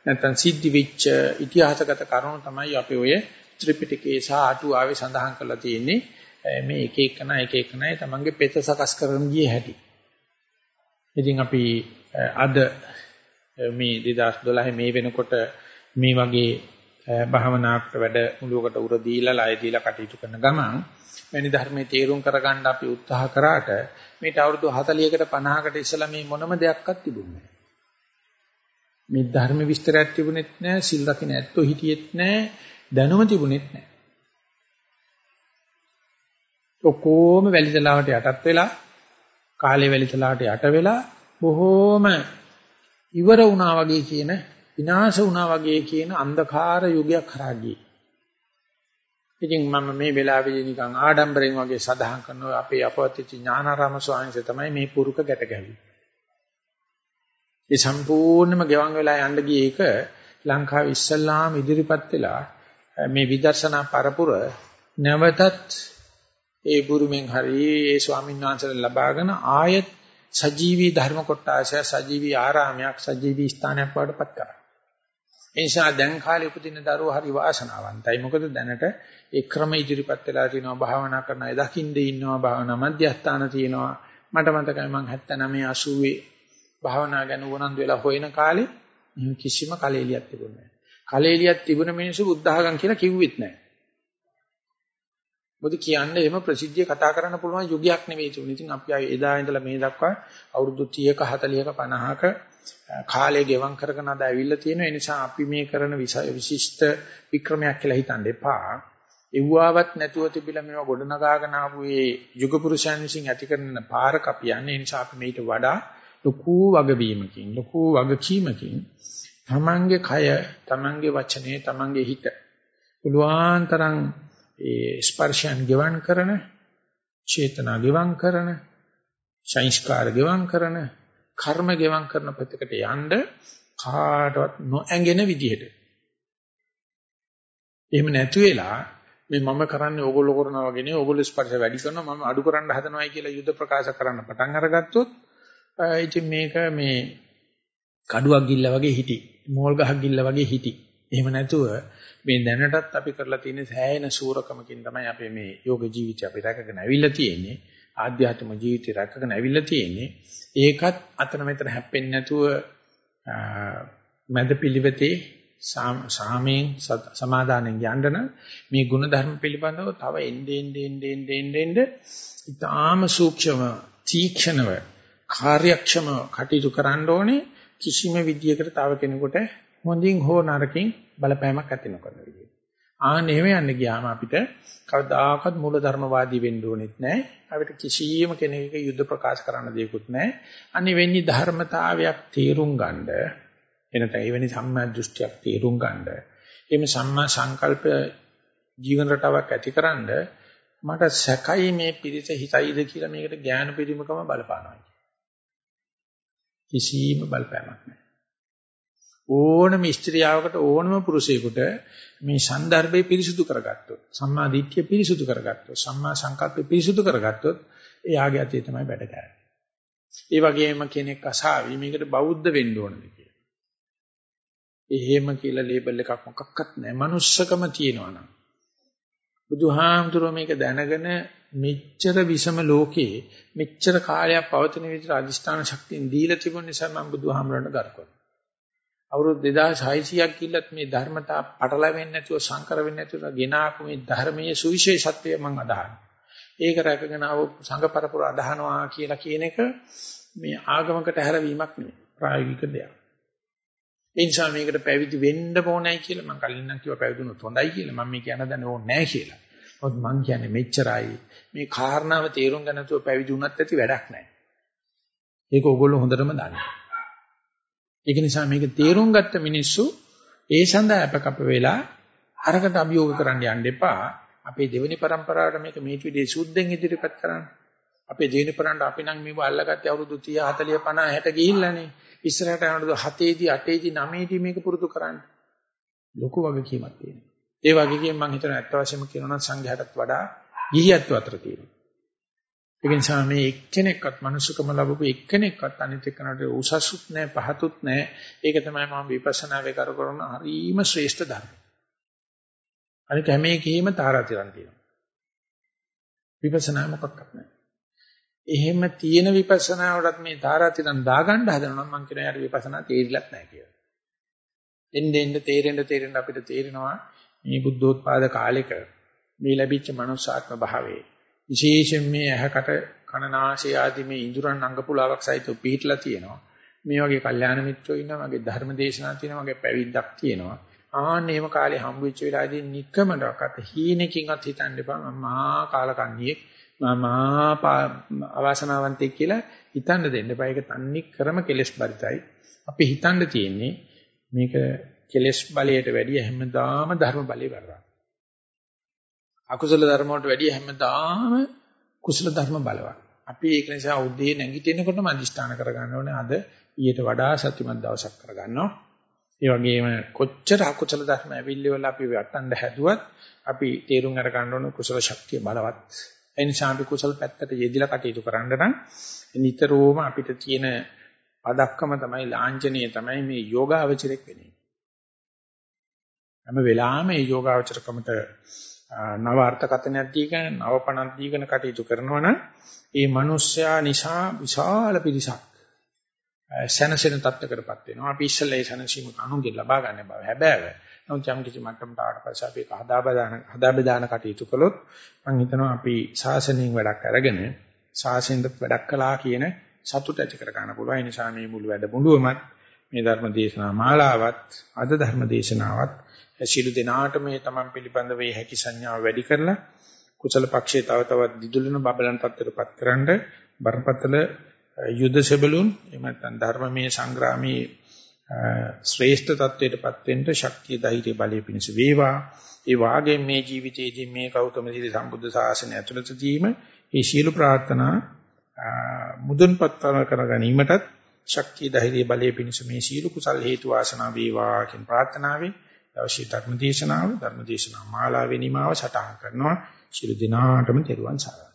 නැත්නම් සිද්ධි වෙච්ච ඉතිහාසගත කරුණු තමයි අපි ඔය ත්‍රිපිටකයේ සහ අටුවාවේ සඳහන් කරලා තියෙන්නේ. මේ එක එකන එක එකනයි තමන්ගේ පෙත සකස් කරගෙන ගියේ හැටි. ඉතින් අපි අද මේ 2012 මේ වෙනකොට මේ වගේ භාවනාකට වැඩ මුලුවකට උර දීලා ලය දීලා කටයුතු කරන ගමන් මෙනි ධර්මයේ තේරුම් කරගන්න අපි උත්සාහ කරාට මේට අවුරුදු 40කට 50කට ඉස්සලා මේ මොනම දෙයක්වත් තිබුණේ නැහැ. මේ ධර්ම විස්තරයක් තිබුණෙත් නැහැ, සිල් රකින්න ඇත්තෝ හිටියෙත් නැහැ, දැනුම තිබුණෙත් නැහැ. ඔක්කොම වැලිතලාවට යටත් වෙලා කාලේ වැලිතලාවට යට වෙලා බොහෝම ඉවර වුණා වගේ කියන විනාශ වුණා වගේ කියන අන්ධකාර යුගයක් කරා ගියේ. ඉතින් මම මේ වෙලාවේදී නිකන් ආඩම්බරෙන් වගේ සඳහන් කරනවා අපේ අපවත්ති ඥානාරාම ස්වාමීන් වහන්සේ තමයි මේ පුරුක ගැට ගැහුවේ. ඒ සම්පූර්ණයෙන්ම ගෙවන් වෙලා යන්න ගියේ ඒක ලංකාවේ ඉස්සල්ලාම ඉදිරිපත් වෙලා මේ විදර්ශනා පරපුර නැවතත් ඒ බුරුමෙන් හරි ඒ ස්වාමීන් වහන්සේලා ලබාගෙන ආයත් සජීවී ධර්ම කොටාශය සජීවී ආරාමයක් සජීවී ස්ථානයක් වඩපත් කරා. ඒ නිසා දැන් කාලේ උපදින දරුවෝ හරි වාසනාවන්තයි. මොකද දැනට ඒ ක්‍රම ඉදිරිපත් වෙලා තිනවා භාවනා කරන අය දකින්ද ඉන්නවා භාවනා මධ්‍යස්ථාන තියෙනවා. මට මතකයි මම 79 80 භාවනා ගැන උනන්දු වෙලා හොයන කාලේ කිසිම කලෙලියක් තිබුණේ නැහැ. කලෙලියක් තිබුණ මිනිස්සු බුද්ධ ආගම් කියලා කිව්වෙත් නැහැ. මොකද කියන්නේ එහෙම ප්‍රසිද්ධිය කතා කරන්න පුළුවන් යුගයක් නෙවෙයි තිබුණේ. ඉතින් අපි එදා ඉඳලා මේ දක්වා අවුරුදු 30ක 40ක 50ක කාලය ගෙවම් කරගෙන අද ඇවිල්ලා තියෙන නිසා අපි මේ කරන විශිෂ්ට වික්‍රමයක් කියලා හිතන්න එපා. එව්වාවත් නැතුව තිබිලා මේවා ගොඩනගාගෙන ආපු මේ යුග පුරුෂයන් විසින් ඇති කරන පාරක අපි යන්නේ. ඒ නිසා අපි මේට වඩා ලොකු වගවීමකින් ලොකු වගකීමකින් තමන්ගේ කය, තමන්ගේ වචනේ, තමන්ගේ හිත පුළුවන් තරම් ඒ ස්පර්ශයන් ගෙවන් කරන, චේතනා ගෙවන් කරන, සංස්කාර ගෙවන් කරන, කර්ම ගෙවන් කරන පැත්තකට යන්න කාටවත් නොඇඟෙන විදිහට. එහෙම නැතු වෙලා මේ මම කරන්නේ ඕගොල්ලෝ කරනවා වගේ නේ ඕගොල්ලෝ ස්පර්ශ වැඩි කරනවා මම අඩු කරන්න හදනවායි කියලා යුද්ධ ප්‍රකාශ කරන්න පටන් අරගත්තොත් ඉතින් මේක මේ කඩුවක් ගිල්ල වගේ හිටි මෝල් ගහක් ගිල්ල වගේ හිටි. එහෙම නැතුව මේ දැනටත් අපි කරලා තියෙන සෑහෙන සූරකමකින් තමයි අපේ මේ යෝග ජීවිතය අපි රැකගෙන ඇවිල්ලා තියෙන්නේ. ආධ්‍යාත්මික ජීවිතය රැකගෙන ඇවිල්ලා තියෙන්නේ. ඒකත් අතන මෙතන හැප්පෙන්නේ නැතුව මැද පිළිවෙතේ සාමයෙන් සමාදානෙන් යන්න මේ ගුණ ධර්ම පිළිබඳව තව එන්නේ එන්නේ එන්නේ එන්නේ ඉතාම සූක්ෂම තීක්ෂණව කාර්යක්ෂම කටයුතු කරන්න ඕනේ. කිසිම විදියකට තව කෙනෙකුට හොඳින් හෝ නරකින් බලපෑමක් ඇති නොකරන විදියට. ආන්න එහෙම යන්න ගියාම අපිට කවදාකවත් මූලධර්මවාදී වෙන්න ඕනෙත් නැහැ. අපිට කිසියම් කෙනෙකුගේ යුද්ධ ප්‍රකාශ කරන්න දෙයක්වත් නැහැ. අනිත් වෙන්නේ ධර්මතාවයක් තේරුම් ගන්න එනත එවැනි සම්මා දෘෂ්ටියක් තේරුම් ගන්න. එimhe සම්මා සංකල්ප ජීවන රටාවක් ඇතිකරනද මට සැකයි මේ පිරිස හිතයිද කියලා මේකට ඥාන පරිමකම බලපානවා. කිසිම බලපෑමක් නැහැ. ඕනම ස්ත්‍රියාවකට ඕනම පුරුෂයෙකුට මේ સંદર્ભේ පිරිසුදු කරගත්තොත් සම්මා දිට්ඨිය පිරිසුදු කරගත්තොත් සම්මා සංකල්පේ පිරිසුදු කරගත්තොත් එයාගේ අතේ තමයි වැඩ කරන්නේ. ඒ වගේම කෙනෙක් අසාවි මේකට බෞද්ධ වෙන්න ඕනද කියලා. එහෙම කියලා ලේබල් එකක් මොකක්වත් නැහැ. manussකම තියෙනවා නම්. බුදුහාමුදුරුවෝ මේක දැනගෙන මෙච්චර විසම ලෝකේ මෙච්චර කාලයක් පවතින විදිහට අදිෂ්ඨාන ශක්තියෙන් දීලා තිබුණ නිසා මම බුදුහාමුදුරන්ට ගරු කරනවා. අවුරුදු 2600ක් කිල්ලත් මේ ධර්මතා පටලැවෙන්නේ නැතුව සංකර වෙන්නේ නැතුව ගෙනාපු මේ ධර්මයේ සුවිශේෂත්වය මම අදහනවා. ඒක රැකගෙන ආව සංඝ පරපුර අදහනවා කියලා කියන එක මේ ආගමකට හැරවීමක් නෙවෙයි ප්‍රායෝගික දෙයක්. ඒ නිසා මේකට පැවිදි වෙන්න ඕනයි කියලා මම කලින් නම් කිව්වා පැවිදුණොත් හොඳයි කියලා. මම මේ කියන දන්නේ ඕනේ නැහැ කියලා. මොකද මං කියන්නේ මෙච්චරයි. මේ කාරණාව තේරුම් ගන්න නැතුව පැවිදි වුණත් ඇති වැඩක් නැහැ. ඒක ඕගොල්ලෝ හොඳටම දන්නවා. ඒක නිසා මේක තේරුම් ගත්ත මිනිස්සු ඒ සඳහා අපකප වෙලා අරකට අභියෝග කරන්න යන්න එපා. අපේ දෙවෙනි પરම්පරාවට මේක මේටි විදිහේ සුද්ධෙන් ඉදිරිපත් කරන්න. අපේ දෙවෙනි පරණට අපි නම් මේව අල්ලගත්තේ අවුරුදු 30 40 50 60 ගිහිල්ලානේ. ඉස්සරහට යනකොට 7 දී 8 දී 9 දී මේක පුරුදු කරන්න. ලොකු වගකීමක් තියෙනවා. ඒ වගකීම මම හිතන ඇත්ත වශයෙන්ම කියනවා නම් සංඝයාටත් වඩා ගිහියත් අතර තියෙනවා. ඒ නිසා මේ එක්කෙනෙක්වත් මනුස්සකම ලැබපු එක්කෙනෙක්වත් අනිත් එක්කනට උසස්ුත් නැහැ පහතුත් නැහැ. ඒක තමයි මම විපස්සනා වේ කර කරන හරීම ශ්‍රේෂ්ඨ ධර්ම. අනික හැම එකෙම තාරාතිරම් තියෙනවා. විපස්සනා මොකක්වත් නැහැ. එහෙම තියෙන විපස්සනාවටත් මේ තාරාතිරම් දාගන්න හදනවා නම් මම කියන යාර විපස්සනා තේරිලත් නැහැ කියලා. එන්න එන්න තේරෙන්න තේරෙන්න අපිට තේරෙනවා මේ බුද්ධෝත්පාද කාලෙක මේ ලැබිච්ච මනුස්සාත්ම භාවයේ විශේෂයෙන් මේ ඇහැකට කනනාසය ආදී මේ ඉඳුරන් අංග පුලාවක් සහිතව පිළිట్లా තියෙනවා. මේ වගේ කල්යාණ මිත්‍රෝ ඉන්නවා, මගේ ධර්ම දේශනා තියෙනවා, මගේ පැවිද්දක් තියෙනවා. ආන්නේම කාලේ හම්බ වෙච්ච වෙලාවේදී නිකමඩක්වත් හීනකින්වත් හිතන්න එපා මම මහා කාලකන්ණියෙක් මම අවාසනාවන්තයෙක් කියලා හිතන්න දෙන්න එපා. ඒක තන්නේ ක්‍රම කෙලස් බරිතයි. අපි හිතන්න තියෙන්නේ මේක කෙලස් බලයට වැඩිය හැමදාම ධර්ම බලය වරනවා. අකුසල ධර්ම වලට වැඩිය හැමදාම කුසල ධර්ම බලවත්. අපි ඒක නිසා උදේ නැගිටිනකොටම අදිෂ්ඨාන කරගන්න ඕනේ අද ඊට වඩා සත්‍යමත් දවසක් කරගන්නවා. ඒ වගේම කොච්චර අකුසල ධර්ම ඇවිල්ලිවල අපි වටන්න හැදුවත් අපි තේරුම් අර ගන්න ඕන කුසල ශක්තිය බලවත්. ඒ නිසා අපි කුසල පැත්තට යෙදිලා කටයුතු කරන්න නම් නිතරම අපිට තියෙන පදක්කම තමයි ලාංඡනීය තමයි මේ යෝගාවචරයක් වෙන්නේ. හැම වෙලාවෙම මේ යෝගාවචරකමට නව අර්ථකථනයක් දීගෙන නව පණක් දීගෙන කටයුතු කරනවා නම් ඒ මිනිස්යා නිසා විශාල පිරිසක් සැනසෙන තත්ත්වයකටපත් වෙනවා. අපි ඉස්සෙල්ලා ඒ සැනසීම කණුගෙන් ලබා ගන්න බව හැබෑව. නමුත් යම් කිසි මට්ටමකට ආවට පස්සේ අපි හදා බදාන හදා බදාන කටයුතු කළොත් මම හිතනවා අපි සාසනයෙන් වැඩක් අරගෙන සාසනෙන් වැඩක් කළා කියන සතුට ඇති කර ගන්න පුළුවන්. ඒ නිසා මේ මුළු වැඩමුළුවමත් මේ ධර්ම දේශනා මාලාවත් අද ධර්ම දේශනාවත් සිළු දෙනාට මේ තමන් පිළිබඳ වේ හැකි සංඥාව වැඩි කරලා කුසල පක්ෂයේ තව තවත් දිදුලන බබලන් තත්ත්වයටපත් කරන්න බරපතල යුද සෙබළුන් එහෙම නැත්නම් ධර්මමය සංග්‍රාමී ශ්‍රේෂ්ඨ තත්වයටපත් වෙන්න ශක්තිය ධෛර්ය බලය පිණිස වේවා. ඒ වාගේ මේ ජීවිතයේදී මේ ගෞතම සීල සම්බුද්ධ ශාසනය ඇතුළතදීම මේ සීල ප්‍රාර්ථනා මුදුන්පත් කර ගැනීමටත් ශක්තිය ධෛර්ය බලය පිණිස මේ සීල කුසල් හේතු වාසනා වේවා කියන ප්‍රාර්ථනාවෙන් දවසේ ධර්ම දේශනාව ධර්ම දේශනා මාලාවේ නිමාව සටහන් කරනවා. ශිරු දිනාටම තෙරුවන් සරණයි.